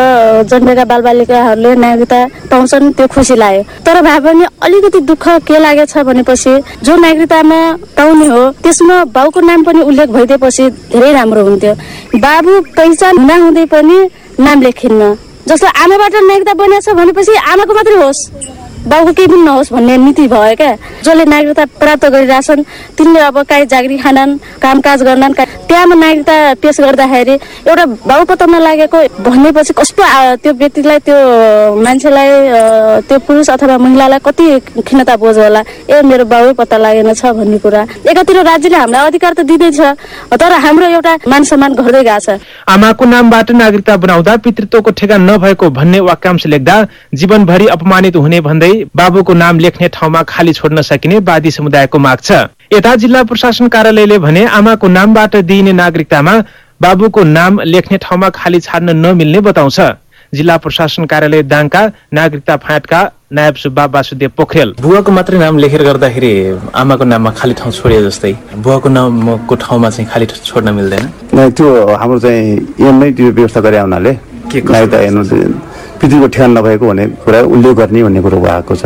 जन्मेका बालबालिकाहरूले नागरिकता पाउँछन् त्यो खुसी लाग्यो। तर भए पनि अलिकति दुःख के लागेछ भनेपछि जो नागरिकतामा पाउने हो त्यसमा बाउको नाम पनि उल्लेख भइदिएपछि धेरै राम्रो हुन्थ्यो। बाबु पहिचान हुँदाहुँदै पनि नाम लेखिन्न। जस्तो आमाबाट नागरिकता बनिएको छ भनेपछि आमाको मात्रै होस्। बाउको केही पनि नहोस् भन्ने नीति भयो क्या। जसले नागरिकता प्राप्त गरिरहेछन् तिनले अब काहीँ जागिरी खानन् कामकाज गर्नन् त्यहाँमा नागरिकता पेस गर्दाखेरि एउटा बाउ पत्ता नलागेको भनेपछि कस्तो त्यो व्यक्तिलाई त्यो मान्छेलाई त्यो पुरुष अथवा महिलालाई कति खिन्नता बोझ होला? ए मेरो बाउ पत्ता लागेन छ भन्ने कुरा। एकातिर राज्यले हामीलाई अधिकार त दिँदैछ तर हाम्रो एउटा मान सम्मान घट्दै गएको छ। आमाको नामबाट नागरिकता बनाउँदा पितृत्वको ठेगा नभएको भन्ने वाक्यांश लेख्दा जीवनभरि अपमानित हुने भन्दै बाबुको नाम लेख्ने ठाउँमा खाली छोड्न सकिने वादी समुदायको माग छ। यता जिल्ला प्रशासन कार्यालयले भने आमाको नामबाट दिइने नागरिकतामा बाबुको नाम लेख्ने ठाउँमा खाली छाड्न नमिल्ने बताउँछ। जिल्ला प्रशासन कार्यालय दाङका नागरिकता फाँटका नायब सुब्बा वासुदेव पोखरेल। बुवाको मात्रै नाम लेखेर गर्दाखेरि आमाको नाममा खाली ठाउँ छोडिए जस्तै। बुवाको नामको ठाउँमा चाहिँ खाली छोड्न मिल्दैन। नै, त्यो हाम्रो चाहिँ एम नै त्यो व्यवस्था गरे हुनाले नागरिकता हेर्नु पृथ्वीको ठेगान नभएको भन्ने कुरा उल्लेख गर्ने भन्ने कुरो भएको छ।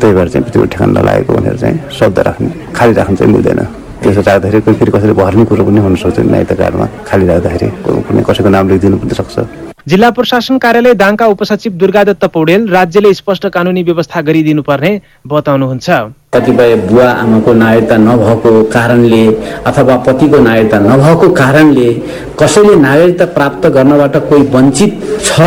त्यही भएर चाहिँ पृथ्वीको ठेगान नलागेको भनेर चाहिँ शब्द राख्ने खाली राख्नु चाहिँ मिल्दैन। त्यसो राख्दाखेरि कोही फेरि कसैले भर्ने कुरो पनि हुनसक्छ नागरिकता कार्डमा खाली राख्दाखेरि कुनै कसैको नाम लेखिदिनु पनि सक्छ। जिल्ला प्रशासन कार्यालय दाङका उपसचिव दुर्गादत्त पौडेल राज्यले स्पष्ट कानूनी व्यवस्था गरिदिनु पर्ने बताउनुहुन्छ। कतिपय बुवा आमाको नागरिकता नभएको कारणले अथवा पतिको नागरिकता नभएको कारणले कसैले नागरिकता प्राप्त गर्नबाट कोही वञ्चित छ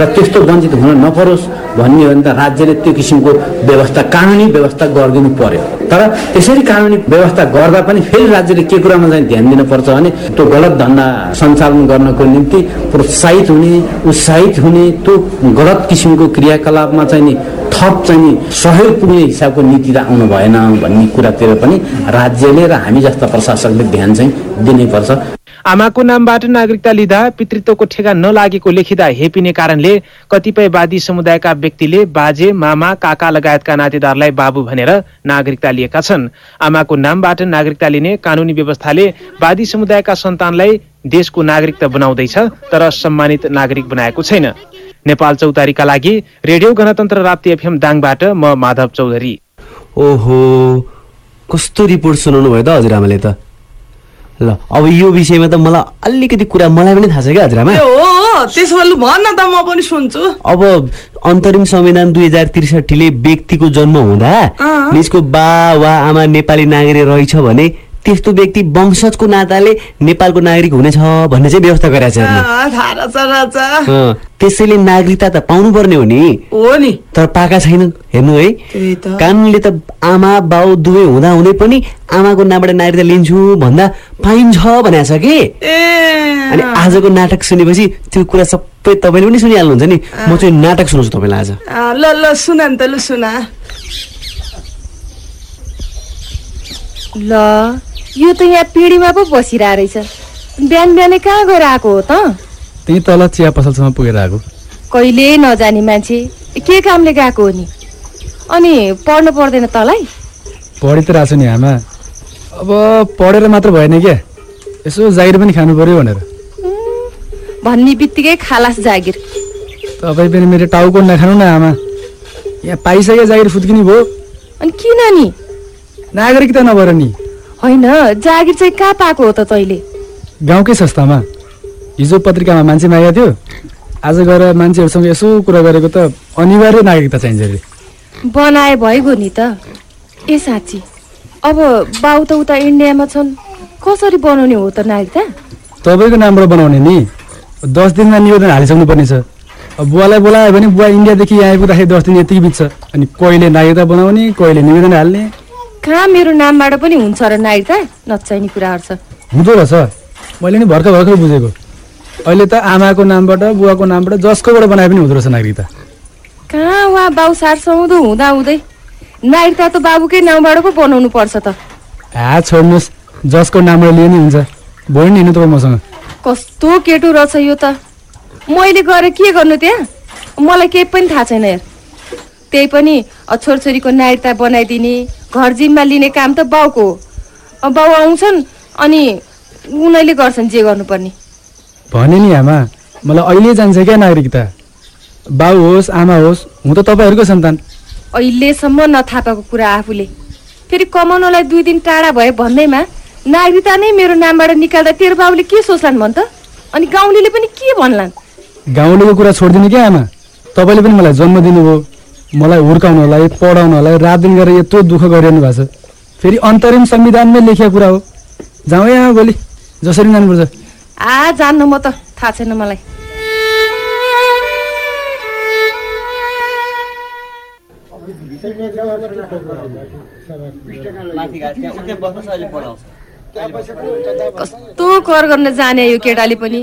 र त्यस्तो वञ्चित हुन नपरोस् भन्ने हो भने त राज्यले त्यो किसिमको व्यवस्था कानुनी व्यवस्था गरिदिनु पर्यो। तर त्यसरी कानुनी व्यवस्था गर्दा पनि फेरि राज्यले के कुरामा चाहिँ ध्यान दिनुपर्छ भने त्यो गलत धन्दा सञ्चालन गर्नको निम्ति प्रोत्साहित हुने उत्साहित हुने त्यो गलत किसिमको क्रियाकलापमा चाहिँ नि थप चाहिँ सहयोग पुग्ने हिसाबको नीति त आउनु भएन भन्ने कुरातिर पनि राज्यले र हामी जस्ता प्रशासकले ध्यान चाहिँ दिनैपर्छ आमाको नामबाट नागरिकता लिँदा पितृत्वको ठेगा नलागेको लेखिँदा हेपिने कारणले कतिपय वादी समुदायका व्यक्तिले बाजे मामा काका लगायतका नातेदारलाई बाबु भनेर नागरिकता लिएका छन्। आमाको नामबाट नागरिकता लिने कानूनी व्यवस्थाले वादी समुदायका सन्तानलाई देशको नागरिकता बनाउँदैछ तर सम्मानित नागरिक बनाएको छैन। नेपाल चौतारीका लागि रेडियो गणतन्त्र राप्ती एफएम दाङबाट म माधव चौधरी। ओहो कस्तो रिपोर्ट सुनाउनु भयो त हजुरआमाले त? ल अब यो विषयमा त मलाई अलिकति कुरा मलाई पनि थाहा छ क्या हजुरआमा। त्यसो भए लु भन न त म पनि सुन्छु। अब अन्तरिम संविधान दुई हजार त्रिसठीले व्यक्तिको जन्म हुँदा। निजको बा वा आमा नेपाली नागरिक रहेछ भने त्यस्तो व्यक्ति वंशजको नाताले नेपालको नागरिक हुनेछ भन्ने चाहिँ व्यवस्था गरेको छ त्यसैले नागरिकता त पाउनु पर्ने हो नि। हो नि। तर पाएका छैनन्। हेर्नु है। कानुनले त। आमा बाउ दुवै हुँदा हुँदै पनि आमाको नामबाट नागरिकता लिन्छु भन्दा पाइन्छ भनेको छ कि? अनि आजको नाटक सुनेपछि त्यो कुरा सबै तपाईँले पनि सुनिहाल्नुहुन्छ नि। म चाहिँ नाटक सुनाउँछु तपाईँलाई आज। ल ल सुन नि त लु सुना। ल। यो त यहाँ पिँढीमा पो बसिरहेको रहेछ। बिहान बिहानै कहाँ गएर आएको हो त? त्यही तल चिया पसलसम्म पुगेर आएको। कहिले नजाने मान्छे। के कामले गएको हो नि? अनि पढ्नु पर्दैन तँलाई? पढि त रहेको छु नि आमा। अब पढेर मात्र भएन क्या। यसो जागिर पनि खानु पर्यो भनेर। भन्ने बित्तिकै खालास जागिर। तपाईँ पनि मेरो टाउको नखानु न आमा। यहाँ पाइसक्यो जागिर फुत्किने भयो। अनि किन नि? नागरिकता नभएर नि। होइन जागिर चाहिँ कहाँ पाएको हो त तैँले? गाउँकै संस्थामा। हिजो पत्रिकामा मान्छे मागेको थियो। आज गएर मान्छेहरूसँग यसो कुरा गरेको त अनिवार्य नागरिकता चाहिन्छ अरे। बनाए भइगयो नि त। ए साँच्ची अब बाउ त उता इन्डियामा छन्। कसरी बनाउने हो त नागरिकता? तपाईँको नामबाट बनाउने नि। दस दिनमा निवेदन हालिसक्नु पर्ने छ बुवालाई बोलायो भने बुवा इन्डियादेखि यहाँ आइपुग्दाखेरि दस दिन यतिकै बित्छ। अनि कहिले नागरिकता बनाउने कहिले निवेदन हाल्ने कहाँ मेरो नामबाट पनि हुन्छ र नागरिकता नचाहिने कुराहरू छ हुँदो रहेछ। मैले नि भर्खर भर्खर बुझेको। अहिले त आमाको नामबाट बुवाको नामबाट जसकोबाट बनाए पनि हुँदो रहेछ नागरिकता कहाँ वा बाउ सार सौँदो हुँदा हुँदै नागरिकता त बाबुकै नामबाट पो बनाउनु पर्छ त। आ छोड्नुहोस्। जसको नामबाट लिए नि हुन्छ। भयो नि हिँड्नु तपाईँ मसँग। कस्तो केटो रहेछ यो त। मैले गएर के गर्नु त्यहाँ? मलाई केही पनि थाहा छैन यार। त्यही पनि छोरछोरीको नागरिकता बनाइदिने। घर जिम्मा लिने काम त बाउको हो। अब बाउ आउँछन् अनि उनीहरूले गर्छन् जे गर्नुपर्ने। भने नि आमा मलाई अहिले जान्छ क्या नागरिकता। बाउ होस् आमा होस् हुँ त तपाईँहरूकै सन्तान। अहिलेसम्म नथाहा पाएको कुरा आफूले। फेरि कमाउनलाई दुई दिन टाढा भयो भन्दैमा नागरिकता नै मेरो नामबाट निकाल्दा तेरो बाबुले के सोच्लान् भन् त? अनि गाउँले पनि के भन्लान्? गाउँलेको कुरा छोडिदिनु क्या आमा। तपाईँले पनि मलाई जन्म दिनुभयो। मलाई हुर्काउनलाई पढाउनलाई रात दिन गरेर यत्रो दुःख गरिरहनु भएको छ। फेरि अन्तरिम संविधानमै लेखिएको कुरा हो। जाउँ है आमा भोलि। जसरी जानुपर्छ। आ जान्न म त। थाहा छैन मलाई। कस्तो कर गर्न जाने यो केटाले पनि?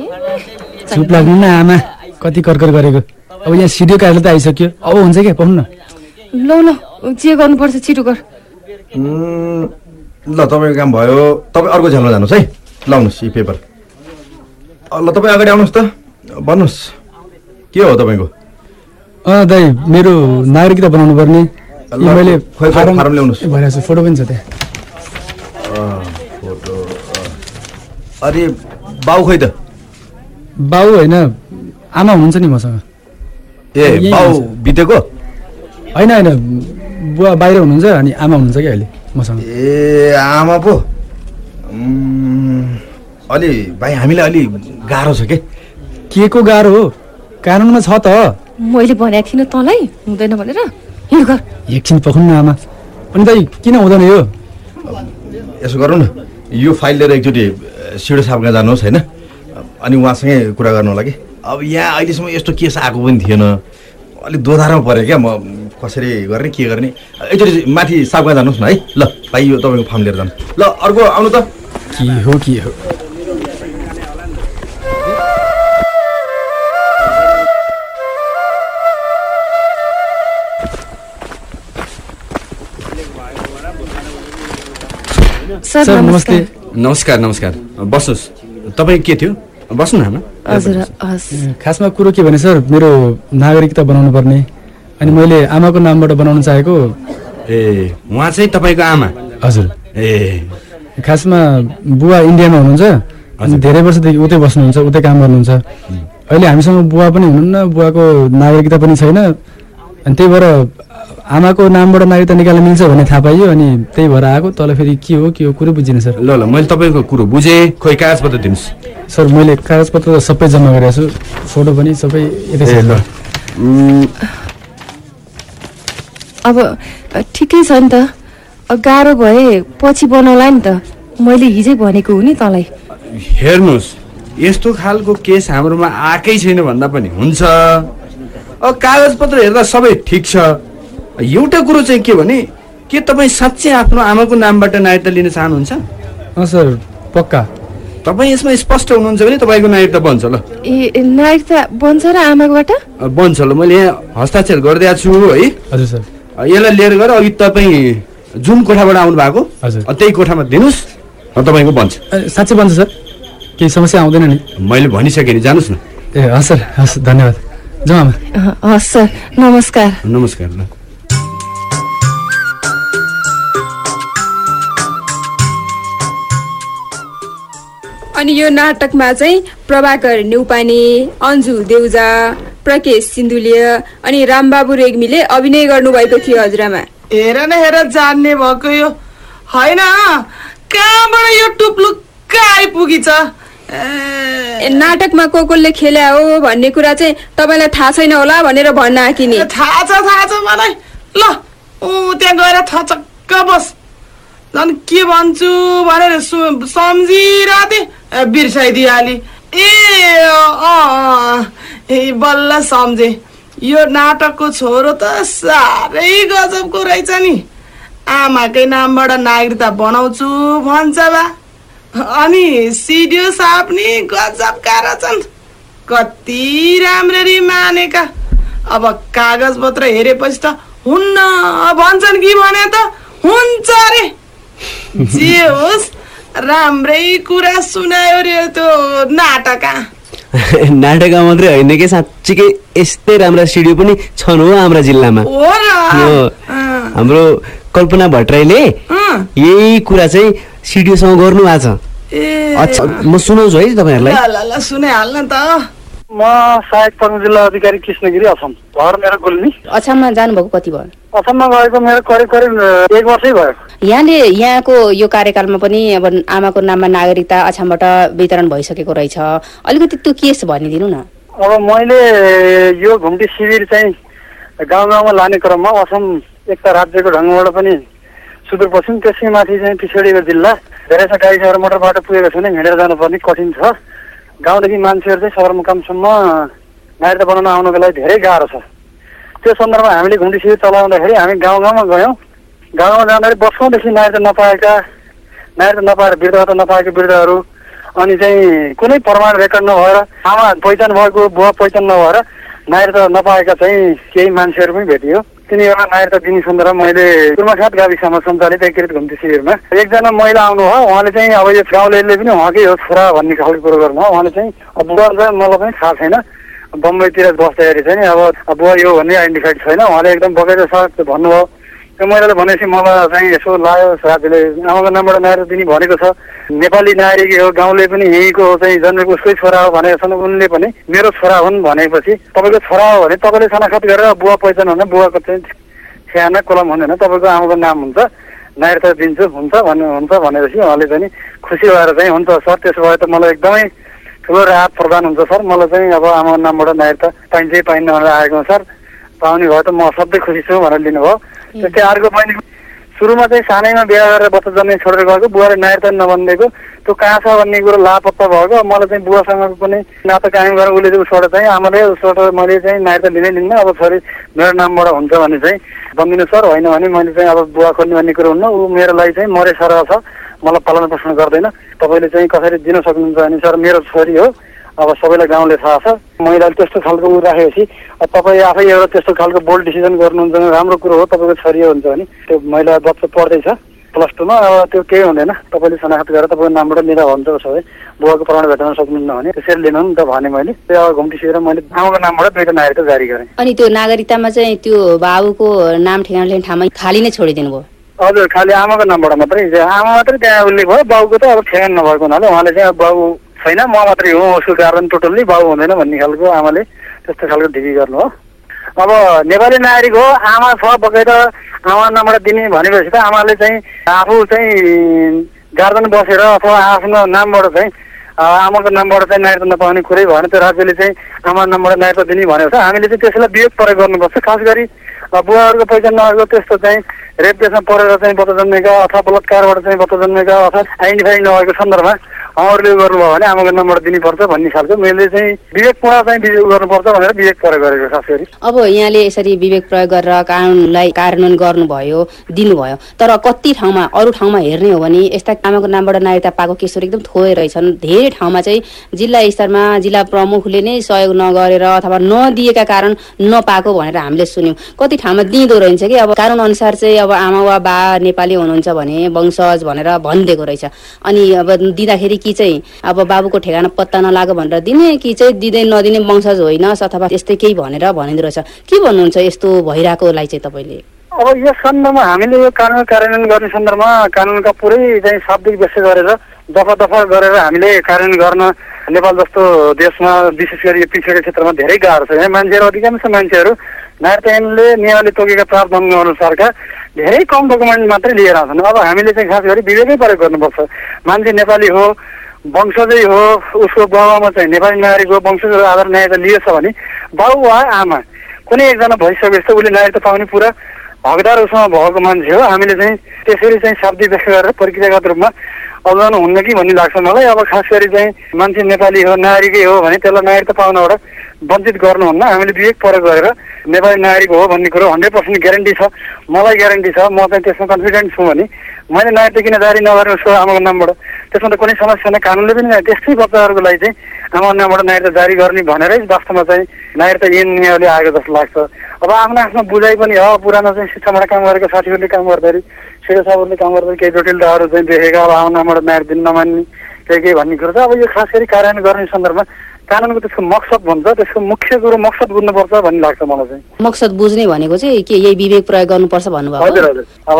चुप लाग्नु न आमा। कति कर्कर गरेको? अब यहाँ सिडियो कार्यालय त आइसक्यो। अब हुन्छ क्या पाउनु न। लौ ल जे गर्नुपर्छ छिटो गर। ल तपाईँको काम भयो। तपाईँ अर्को झ्यालमा जानुहोस् है। लाउनुहोस् यी पेपर। ल तपाईँ अगाडि आउनुहोस् त। भन्नुहोस् के हो तपाईँको? अँ दाइ मेरो नागरिकता बनाउनु पर्ने मैले फारम ल्याउनुहोस्। भइरहेको छ फोटो पनि छ त्यहाँ। अँ, फोटो। अरे बाउ खोइ त? बाउ होइन आमा हुनुहुन्छ नि मसँग। ए बाउ। बितेको? होइन होइन। बुवा बाहिर हुनुहुन्छ अनि आमा हुनुहुन्छ क्या अहिले मसँग। ए आमा पो। अलि भाइ हामीलाई अलि गाह्रो छ के? के को गाह्रो हो? कानुनमा छ त। मैले भनेको थिइनँ तँलाई। हुँदैन भनेर। एकछिन पखुन्न आमा। अनि दाइ किन हुँदैन यो? यसो गरौँ न। यो फाइल लिएर एकचोटि सिडो साहबका जानुहोस् होइन? अनि उहाँसँगै कुरा गर्नु होला कि? अब यहाँ अहिलेसम्म यस्तो केस आएको पनि थिएन। अलिक दोधारमा पऱ्यो क्या म कसरी गर्ने के गर्ने। एकचोटि माथि साहबका जानुहोस् न है। ल भाइ यो तपाईँको फार्म लिएर जानु। ल अर्को आउनु त। के हो के हो? सर नमस्ते। नमस्कार नमस्कार। बस्नुहोस् तपाईँ के थियो? बस्नु न हजुर खासमा कुरो के भने सर मेरो नागरिकता बनाउनु पर्ने। अनि मैले आमाको नामबाट बनाउन चाहेको। ए उहाँ चाहिँ तपाईँको आमा? हजुर। ए। खासमा बुवा इन्डियामा हुनुहुन्छ। अनि धेरै वर्षदेखि उतै बस्नुहुन्छ उतै काम गर्नुहुन्छ। अहिले हामीसँग बुवा पनि हुनुहुन्न बुवाको नागरिकता पनि छैन। अनि त्यही भएर आमाको नामबाट नागरिकता निकाल्न मिल्छ भन्ने थाहा पाइयो अनि त्यही भएर आएको तल फेरि के हो के हो कुरो बुझिनँ सर। ल ल मैले तपाईँको कुरो बुझेँ खोइ कागजपत्र दिनुहोस्। सर मैले कागजपत्र त सबै जम्मा गरेको छु फोटो पनि सबै यतै ल। अब ठिकै छ नि त। गाह्रो भए पछि बनाउला नि त। मैले हिजै भनेको हो नि तँलाई। हेर्नुहोस् यस्तो खालको केस हाम्रोमा आएकै छैन भन्दा पनि हुन्छ। अब कागजपत्र हेर्दा सबै ठिक छ। एउटा कुरो चाहिँ के भने के तपाईँ साँच्चै आफ्नो आमाको नामबाट नागरिकता लिन चाहनुहुन्छ? सर पक्का। तपाईँ यसमा स्पष्ट हुनुहुन्छ भने तपाईँको नागरिकता बन्छ ल। ए नागरिकता बन्छ र आमाकोबाट? बन्छ ल मैले यहाँ हस्ताक्षर गरिदिएको छु है। हजुर सर। यसलाई लिएर गएर अघि तपाईँ जुन कोठाबाट आउनु भएको हजुर त्यही कोठामा दिनुहोस् तपाईँको बन्छ। साँच्चै बन्छ सर। केही समस्या आउँदैन नि। मैले भनिसकेँ नि जानुहोस् न। ए हस् सर हस् धन्यवाद। जाउँ आमा। अँ, हस् सर नमस्कार। नमस्कार ल। अनि यो नाटकमा चाहिँ प्रभाकर न्यौपाने अन्जु देउजा प्रकेश सिन्धुलीय अनि रामबाबु रेग्मीले अभिनय गर्नुभएको थियो हजुरआमा। हेर न हेर जान्ने भएको यो होइन। कहाँबाट यो टुप्लुक्क आइपुगी छ ए, नाटकमा को कसले खेल्या हो भन्ने कुरा चाहिँ तपाईँलाई थाहा छैन होला भनेर भन्न आँकी नि थाहा छ थाहा छ मलाई। ल ऊ त्यहाँ गएर थचक्क बस। झन् के भन्छु भनेर सम्झिरहेको थिएँ बिर्साइदिइहाली ए बल्ल सम्झे यो नाटकको छोरो त साह्रै गजबको रहेछ नि आमाकै नामबाट नागरिकता बनाउँछु भन्छ बा अनि सिडिओ साहब नि गजबका रहेछन् कति राम्ररी मानेका अब कागज पत्र हेरेपछि त हुन्न भन्छन् कि भने त हुन्छ अरे जे होस् राम्रै कुरा सुनायो रे त्यो नाटक। नाटकमा मात्रै होइन कि? साँच्चीकै यस्तै राम्रा सिडियो पनि छन् हो हाम्रा जिल्लामा। हाम्रो कल्पना भट्टराईले यही कुरा चाहिँ सिडिओसँग गर्नु भएको छ म सुनाउँछु है तपाईँहरूलाई। सुनाइहाल्न त। म सहायक जिल्ला अधिकारी कृष्णगिरी असम घर मेरो गुल्मी अछाममा जानुभएको कति भयो? असममा गएको मेरो करिब करिब एक वर्षै भयो। यहाँले यहाँको यो कार्यकालमा पनि अब आमाको नाममा नागरिकता अछामबाट वितरण भइसकेको रहेछ। अलिकति त्यो केस भनिदिनु न। अब मैले यो घुम्ती शिविर चाहिँ गाउँ गाउँमा लाने क्रममा असम एक त राज्यको ढङ्गबाट पनि सुदूरपश्चिम त्यसै माथि चाहिँ पिछडिएको जिल्ला धेरै छ गाडी सवार मोटर बाटो पुगेको छैन हिँडेर जानुपर्ने कठिन छ। गाउँदेखि मान्छेहरू चाहिँ सदरमुकामसम्म नागरिकता बनाउन आउनको लागि धेरै गाह्रो छ। त्यो सन्दर्भमा हामीले शिविर चलाउँदाखेरि हामी गाउँ गाउँमा गयौँ। गाउँमा जाँदाखेरि वर्षौँदेखि नागरिकता नपाएका नागरिकता नपाएर वृद्धता नपाएका वृद्धहरू अनि चाहिँ कुनै प्रमाण रेकर्ड नभएर आमा पहिचान भएको बुवा पहिचान नभएर नागरिकता नपाएका चाहिँ केही मान्छेहरू पनि भेटियो। तिनीहरूलाई नागरिकता दिने सन्दर्भमा मैले कुर्माखात गाविसमा सञ्चालित एकीकृत घुम्ती शिविरमा। एकजना महिला आउनुभयो उहाँले चाहिँ अब यो गाउँलेले पनि उहाँकै हो छोरा भन्ने खालको कुरो गर्नुभयो उहाँले चाहिँ अब बुवा मलाई पनि थाहा छैन। बम्बईतिर बस्दाखेरि चाहिँ अब बुवा यो भन्ने आइडेन्टिफाइड छैन। उहाँले एकदम बगैँचा साथ भन्नुभयो। त्यो महिलाले भनेपछि मलाई चाहिँ यसो लाग्यो राज्यले आमाको नामबाट नागरिक दिने भनेको छ नेपाली नागरिक हो गाउँले पनि यहीँको चाहिँ जन्मेको उसकै छोरा हो भनेको छन् उनले पनि मेरो छोरा हुन् भनेपछि तपाईँको छोरा हो भने तपाईँले शनाखत गरेर बुवा पहिचान हुन बुवाको चाहिँ ठेगाना कोलम हुँदैन तपाईँको आमाको नाम हुन्छ नागरिकता दिन्छु हुन्छ भन्ने हुन्छ भनेपछि उहाँले चाहिँ खुसी भएर चाहिँ हुन्छ सर त्यसो भए त मलाई एकदमै ठुलो राहत प्रदान हुन्छ सर मलाई चाहिँ अब आमाको नामबाट नागरिकता पाइन्छ पाइन्न भनेर आएको सर। पाउने भयो त म सधैँ खुसी छु भनेर लिनुभयो। त्यस्तै अर्को बहिनी सुरुमा चाहिँ सानैमा बिहा गरेर बच्चा जन्ने छोडेर गएको बुवाले नागरिकता नबनिदिएको त्यो कहाँ छ भन्ने कुरो लापत्ता भएको। मलाई चाहिँ बुवासँगको पनि नाता कायम गरेर उसले चाहिँ उसबाट चाहिँ आमाले उसबाट मैले चाहिँ नागरिकता लिनै लिन्न। अब छोरी मेरो नामबाट हुन्छ भने चाहिँ बनिदिनु सर होइन भने मैले चाहिँ अब बुवा खोल्ने भन्ने कुरो हुन्न। ऊ मेरो लागि चाहिँ मरे सरह छ। मलाई पालन पोषण गर्दैन। तपाईँले चाहिँ कसरी दिन सक्नुहुन्छ भने सर मेरो छोरी हो। अब सबैलाई गाउँले थाहा छ। महिलाले त्यस्तो खालको उ राखेपछि अब तपाईँ आफै एउटा त्यस्तो खालको बोल्ड डिसिजन गर्नुहुन्छ भने राम्रो कुरो हो तपाईँको छोरी हो हुन्छ भने। त्यो महिला बच्चा पढ्दैछ। प्लस टूमा अब त्यो केही हुँदैन। तपाईँले शनाखत गरेर तपाईँको नामबाट लिँदा हुन्छ सबै। बुवाको प्रमाण भेटाउन सक्नुहुन्न भने त्यसरी लिनु नि त भने मैले। त्यो अब घुम्टी सिकेर मैले आमाको नामबाट दुईवटा नागरिकता जारी गरेँ। अनि त्यो नागरिकतामा चाहिँ त्यो बाबुको नाम ठेगाना लेख्ने ठाउँमा खाली नै छोडिदिनु भयो? हजुर खालि आमाको नामबाट मात्रै। आमा मात्रै त्यहाँ उसले भयो बाउको त अब ठेगान नभएको हुनाले उहाँले चाहिँ अब बाउ छैन म मात्रै हो उसको कारण टोटल्ली बाउ हुँदैन भन्ने खालको आमाले त्यस्तो खालको ढिकी गर्नु हो। अब नेपाली नागरिक हो आमा छ बगैर आमा नामबाट दिने भनेपछि त आमाले चाहिँ आफू चाहिँ गार्जन बसेर अथवा आफ्नो नामबाट चाहिँ आमाको नामबाट चाहिँ नागरिकता नपाउने कुरै भएन त्यो राज्यले चाहिँ आमा नामबाट नागरिकता दिने भनेको छ। हामीले चाहिँ त्यसलाई विवेक प्रयोग गर्नुपर्छ खास गरी बुवाहरूको पहिचान नआएको त्यस्तो चाहिँ रेप केसमा परेर चाहिँ बच्चा जन्मेका अथवा बलात्कारबाट चाहिँ बच्चा जन्मेका अथवा आइडेन्टिफाई नभएको सन्दर्भमा उहाँहरूले गर्नुभयो भने आमाको नामबाट दिनुपर्छ भन्ने खालको मैले चाहिँ विवेकपूर्ण चाहिँ विवेक गर्नुपर्छ भनेर विवेक प्रयोग गरेको खास गरी अब यहाँले यसरी विवेक प्रयोग गरेर कानुनलाई कार्यान्वयन गर्नुभयो दिनुभयो। तर कति ठाउँमा अरू ठाउँमा हेर्ने हो भने यस्ता आमाको नामबाट नागरिकता पाएको केसहरू एकदम थोरै रहेछन्। धेरै ठाउँमा चाहिँ जिल्ला स्तरमा जिल्ला प्रमुखले नै सहयोग नगरेर अथवा नदिएका कारण नपाएको भनेर हामीले सुन्यौँ। कति ठाउँमा दिँदो रहेछ कि? अब कानुन अनुसार चाहिँ अब आमा वा बा नेपाली हुनुहुन्छ भने वंशज भनेर भनिदिएको रहेछ। अनि अब दिँदाखेरि कि चाहिँ अब बाबुको ठेगाना पत्ता नलाग भनेर दिने कि चाहिँ दिँदै नदिने वंशज होइन? अथवा त्यस्तै केही भनेर भनिँदो रहेछ। के भन्नुहुन्छ यस्तो भइरहेकोलाई चाहिँ तपाईँले? अब यो सन्दर्भमा हामीले यो कानुन कार्यान्वयन गर्ने सन्दर्भमा कानुनका पुरै चाहिँ शाब्दिक व्याख्या गरेर दफा दफा गरेर हामीले कार्यान्वयन गर्न नेपाल जस्तो देशमा विशेष गरी यो पिछडिएको क्षेत्रमा धेरै गाह्रो छ। यहाँ मान्छेहरू अधिकांश मान्छेहरू ऐनले नियमले तोकेका प्रावधान अनुसारका धेरै कम डकुमेन्ट मात्रै लिएर आउँछन्। अब हामीले चाहिँ खास गरी विवेकै प्रयोग गर्नुपर्छ। मान्छे नेपाली हो वंशजै हो उसको बाबुआमा चाहिँ नेपाली नागरिक हो वंशज आधार न्यायता लिएछ भने बाउ वा आमा कुनै एकजना भइसकेपछि उसले नागरिकता पाउने पुरा हकदार उसँग भएको मान्छे हो। हामीले चाहिँ त्यसरी चाहिँ शाब्दिक व्याख्या गरेर प्रक्रियागत रूपमा अगाउन हुन्न कि भन्ने लाग्छ मलाई। अब खास गरी चाहिँ मान्छे नेपाली हो नागरिकै हो भने त्यसलाई नागरिकता पाउनबाट वञ्चित गर्नुहुन्न। हामीले विवेक प्रयोग गरेर नेपाली नागरिक हो भन्ने कुरो हन्ड्रेड पर्सेन्ट ग्यारेन्टी छ। मलाई ग्यारेन्टी छ। म चाहिँ त्यसमा कन्फिडेन्ट छु भने मैले नागरिकता किन जारी नगरेँ उसको आमाको नामबाट? त्यसमा त कुनै समस्या छैन कानुनले पनि त्यस्तै बच्चाहरूको लागि चाहिँ आमाको नामबाट नागरिकता जारी गर्ने भनेरै वास्तवमा चाहिँ नागरिकता ऐन नियमले आएको जस्तो लाग्छ। अब आफ्नो आफ्नो बुझाइ पनि हो। पुरानो चाहिँ शिक्षाबाट काम गरेको साथीहरूले काम गर्दाखेरि सिडो साहबहरूले काम गर्दाखेरि केही जटिलताहरू चाहिँ देखेका अब नामबाट नागरिक दिन नमान्ने केही केही भन्ने कुरो छ अब यो खास गरी कार्यान्वयन गर्ने सन्दर्भमा कानुनको त्यसको मकसद भन्छ त्यसको मुख्य कुरो मकसद बुझ्नुपर्छ भन्ने लाग्छ मलाई चाहिँ। मकसद बुझ्ने भनेको चाहिँ के यही विवेक प्रयोग गर्नुपर्छ भन्नुभएको हजुर हजुर। अब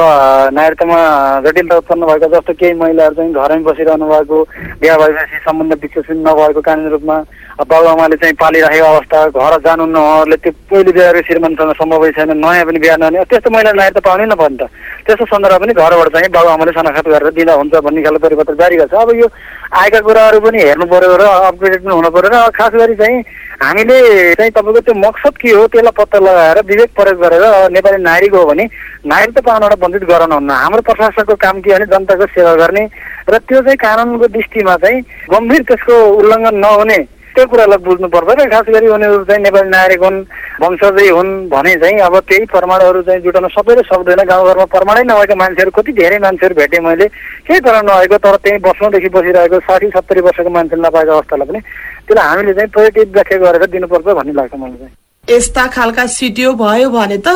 नागरिकतामा जटिलता उत्पन्न भएको जस्तो केही महिलाहरू चाहिँ घरमै बसिरहनु भएको बिहा भएपछि सम्बन्ध विकसित नभएको कानुनी रूपमा बाबुआमाले चाहिँ पालिराखेको अवस्था घर जानुहुन्न उहाँहरूले त्यो पहिले बिहा गरेको श्रीमानसँग सम्भवै छैन नयाँ पनि बिहा नहुने। त्यस्तो महिला नागरिकता पाउने नपर्ने त। त्यस्तो सन्दर्भ पनि घरबाट चाहिँ बाबुआमाले सनाखत गरेर दिँदा हुन्छ भन्ने खालको परिपत्र जारी गर्छ अब यो आएका कुराहरू पनि हेर्नु पर्यो र अपग्रेडेड पनि हुनु पर्यो र खास गरी चाहिँ हामीले चाहिँ तपाईँको त्यो मकसद के हो त्यसलाई पत्ता लगाएर विवेक प्रयोग गरेर नेपाली नागरिक हो भने नागरिकता पाउनबाट वञ्चित गराउनु हुन्न। हाम्रो प्रशासनको काम के भने जनताको सेवा गर्ने र त्यो चाहिँ कानुनको दृष्टिमा चाहिँ गम्भीर त्यसको उल्लङ्घन नहुने त्यो कुरालाई बुझ्नु पर्छ र खास गरी उनीहरू चाहिँ नेपाली नागरिक हुन् वंशजै हुन् भने चाहिँ अब त्यही प्रमाणहरू चाहिँ जुटाउन सबैले सक्दैन। गाउँघरमा प्रमाणै नभएका मान्छेहरू कति धेरै मान्छेहरू भेटेँ मैले केही कारण नभएको तर त्यहीँ वर्षौँदेखि बसिरहेको साठी सत्तरी वर्षको मान्छे नपाएको अवस्थालाई पनि त्यसलाई हामीले चाहिँ पोजिटिभ व्याख्या गरेर दिनुपर्छ भन्ने लाग्छ मलाई चाहिँ। यस्ता खालका सिटियो भयो भने त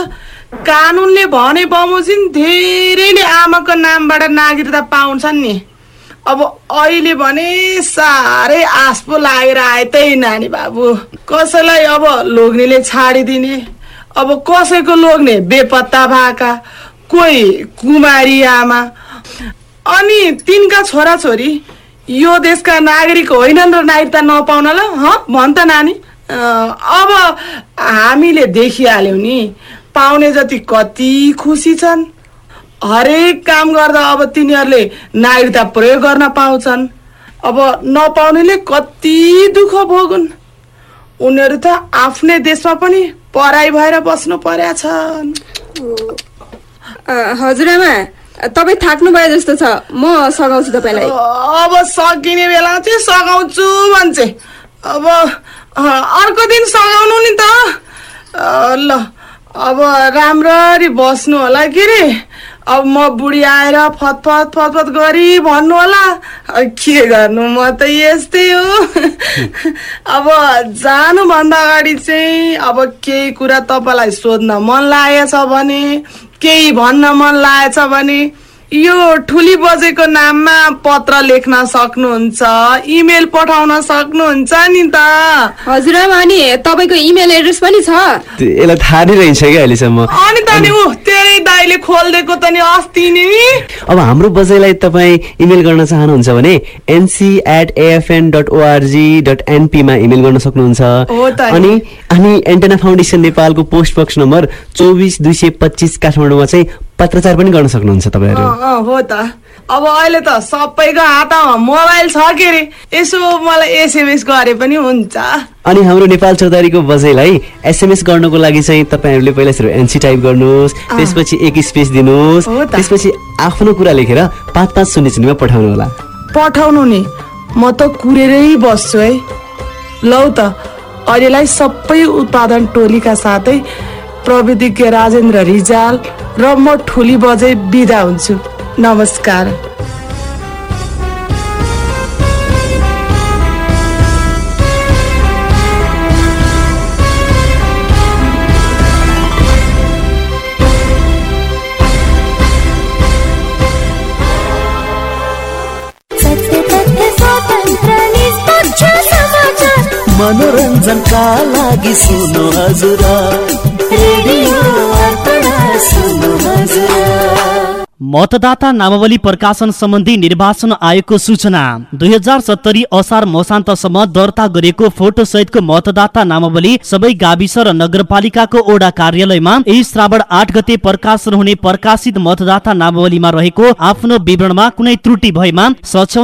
कानुनले भने बमोजिम धेरैले आमाको नामबाट नागरिकता पाउँछन् नि। अब अहिले भने साह्रै आस पो लागेर आए त्यही नानी बाबु। कसैलाई अब लोग्नेले छाडिदिने? अब कसैको लोग्ने बेपत्ता भएका? कोही कुमारी आमा? अनि तिनका छोराछोरी यो देशका नागरिक होइनन् र नागरिकता नपाउनलाई ह? भन् त नानी। अब हामीले देखिहाल्यौँ नि। पाउने जति कति खुसी छन्। हरेक काम गर्दा अब तिनीहरूले नागरिकता प्रयोग गर्न पाउँछन्। अब नपाउनेले कति दुःख भोगुन्। उनीहरू त आफ्नै देशमा पनि पढाइ भएर बस्नु परेका छन्। हजुरआमा तपाईँ थाक्नु भयो जस्तो छ। म सघाउँछु तपाईँलाई। अब सकिने बेला चाहिँ सघाउँछु भन्छ। अब अर्को दिन सघाउनु नि त। ल अब राम्ररी बस्नु होला के रे? अब म बुढी आएर फतफत फतफत गरी भन्नु होला। के गर्नु? म त यस्तै हो। अब जानुभन्दा अगाडि चाहिँ अब केही कुरा तपाईँलाई सोध्न मन लागेछ भने केही भन्न मन लागेछ भने यो ठुली बजेको नाममा पत्र लेख्न सक्नुहुन्छ इमेल पठाउन सक्नुहुन्छ नि त हजुरआमा अनि तपाईँको इमेल एड्रेस पनि छ। यसलाई थाहा नै रहेछ कि अहिलेसम्म। अनि त नि ऊ तेरै दाइले खोलिदिएको त नि अस्ति नि। अब हाम्रो बजाइलाई तपाईँ इमेल गर्न चाहनुहुन्छ भने NC at AFN dot ORG dot एनपीमा email गर्न सक्नुहुन्छ। अनि अनि एन्टेना फाउन्डेसन नेपालको पोस्ट बक्स नम्बर चौबिस दुई सय पच्चिस काठमाडौँमा चाहिँ पत्रचार पनि गर्न सक्नुहुन्छ तपाईँहरू। हो त। अब अहिले त सबैको हातमा मोबाइल छ के अरे? यसो मलाई एसएमएस गरे पनि हुन्छ। अनि हाम्रो नेपाल चौतारीको बजेलाई एसएमएस गर्नको लागि चाहिँ तपाईँहरूले पहिला सुरु एनसी टाइप गर्नुहोस्। त्यसपछि एक स्पेस दिनुहोस्। त्यसपछि आफ्नो कुरा लेखेर पाँच पाँच शून्य शून्यमा पठाउनु होला। पठाउनु नि। म त कुरेरै बस्छु है। लौ त अहिलेलाई सबै उत्पादन टोलीका साथै प्रविधिज्ञ राजेन्द्र रिजाल र म ठुली बजे बिदा हुन्छु। नमस्कार। मनोरञ्जनका लागि सुन्नु हजुर। मतदाता नामावली प्रकाशन सम्बन्धी निर्वाचन आयोगको सूचना। दुई हजार सत्तरी असार मसान्तसम्म दर्ता गरिएको फोटो सहितको मतदाता नामावली सबै गाविस र नगरपालिकाको ओडा कार्यालयमा यही श्रावण आठ गते प्रकाशन हुने प्रकाशित मतदाता नामावलीमा रहेको आफ्नो विवरणमा कुनै त्रुटि भएमा सच्याउने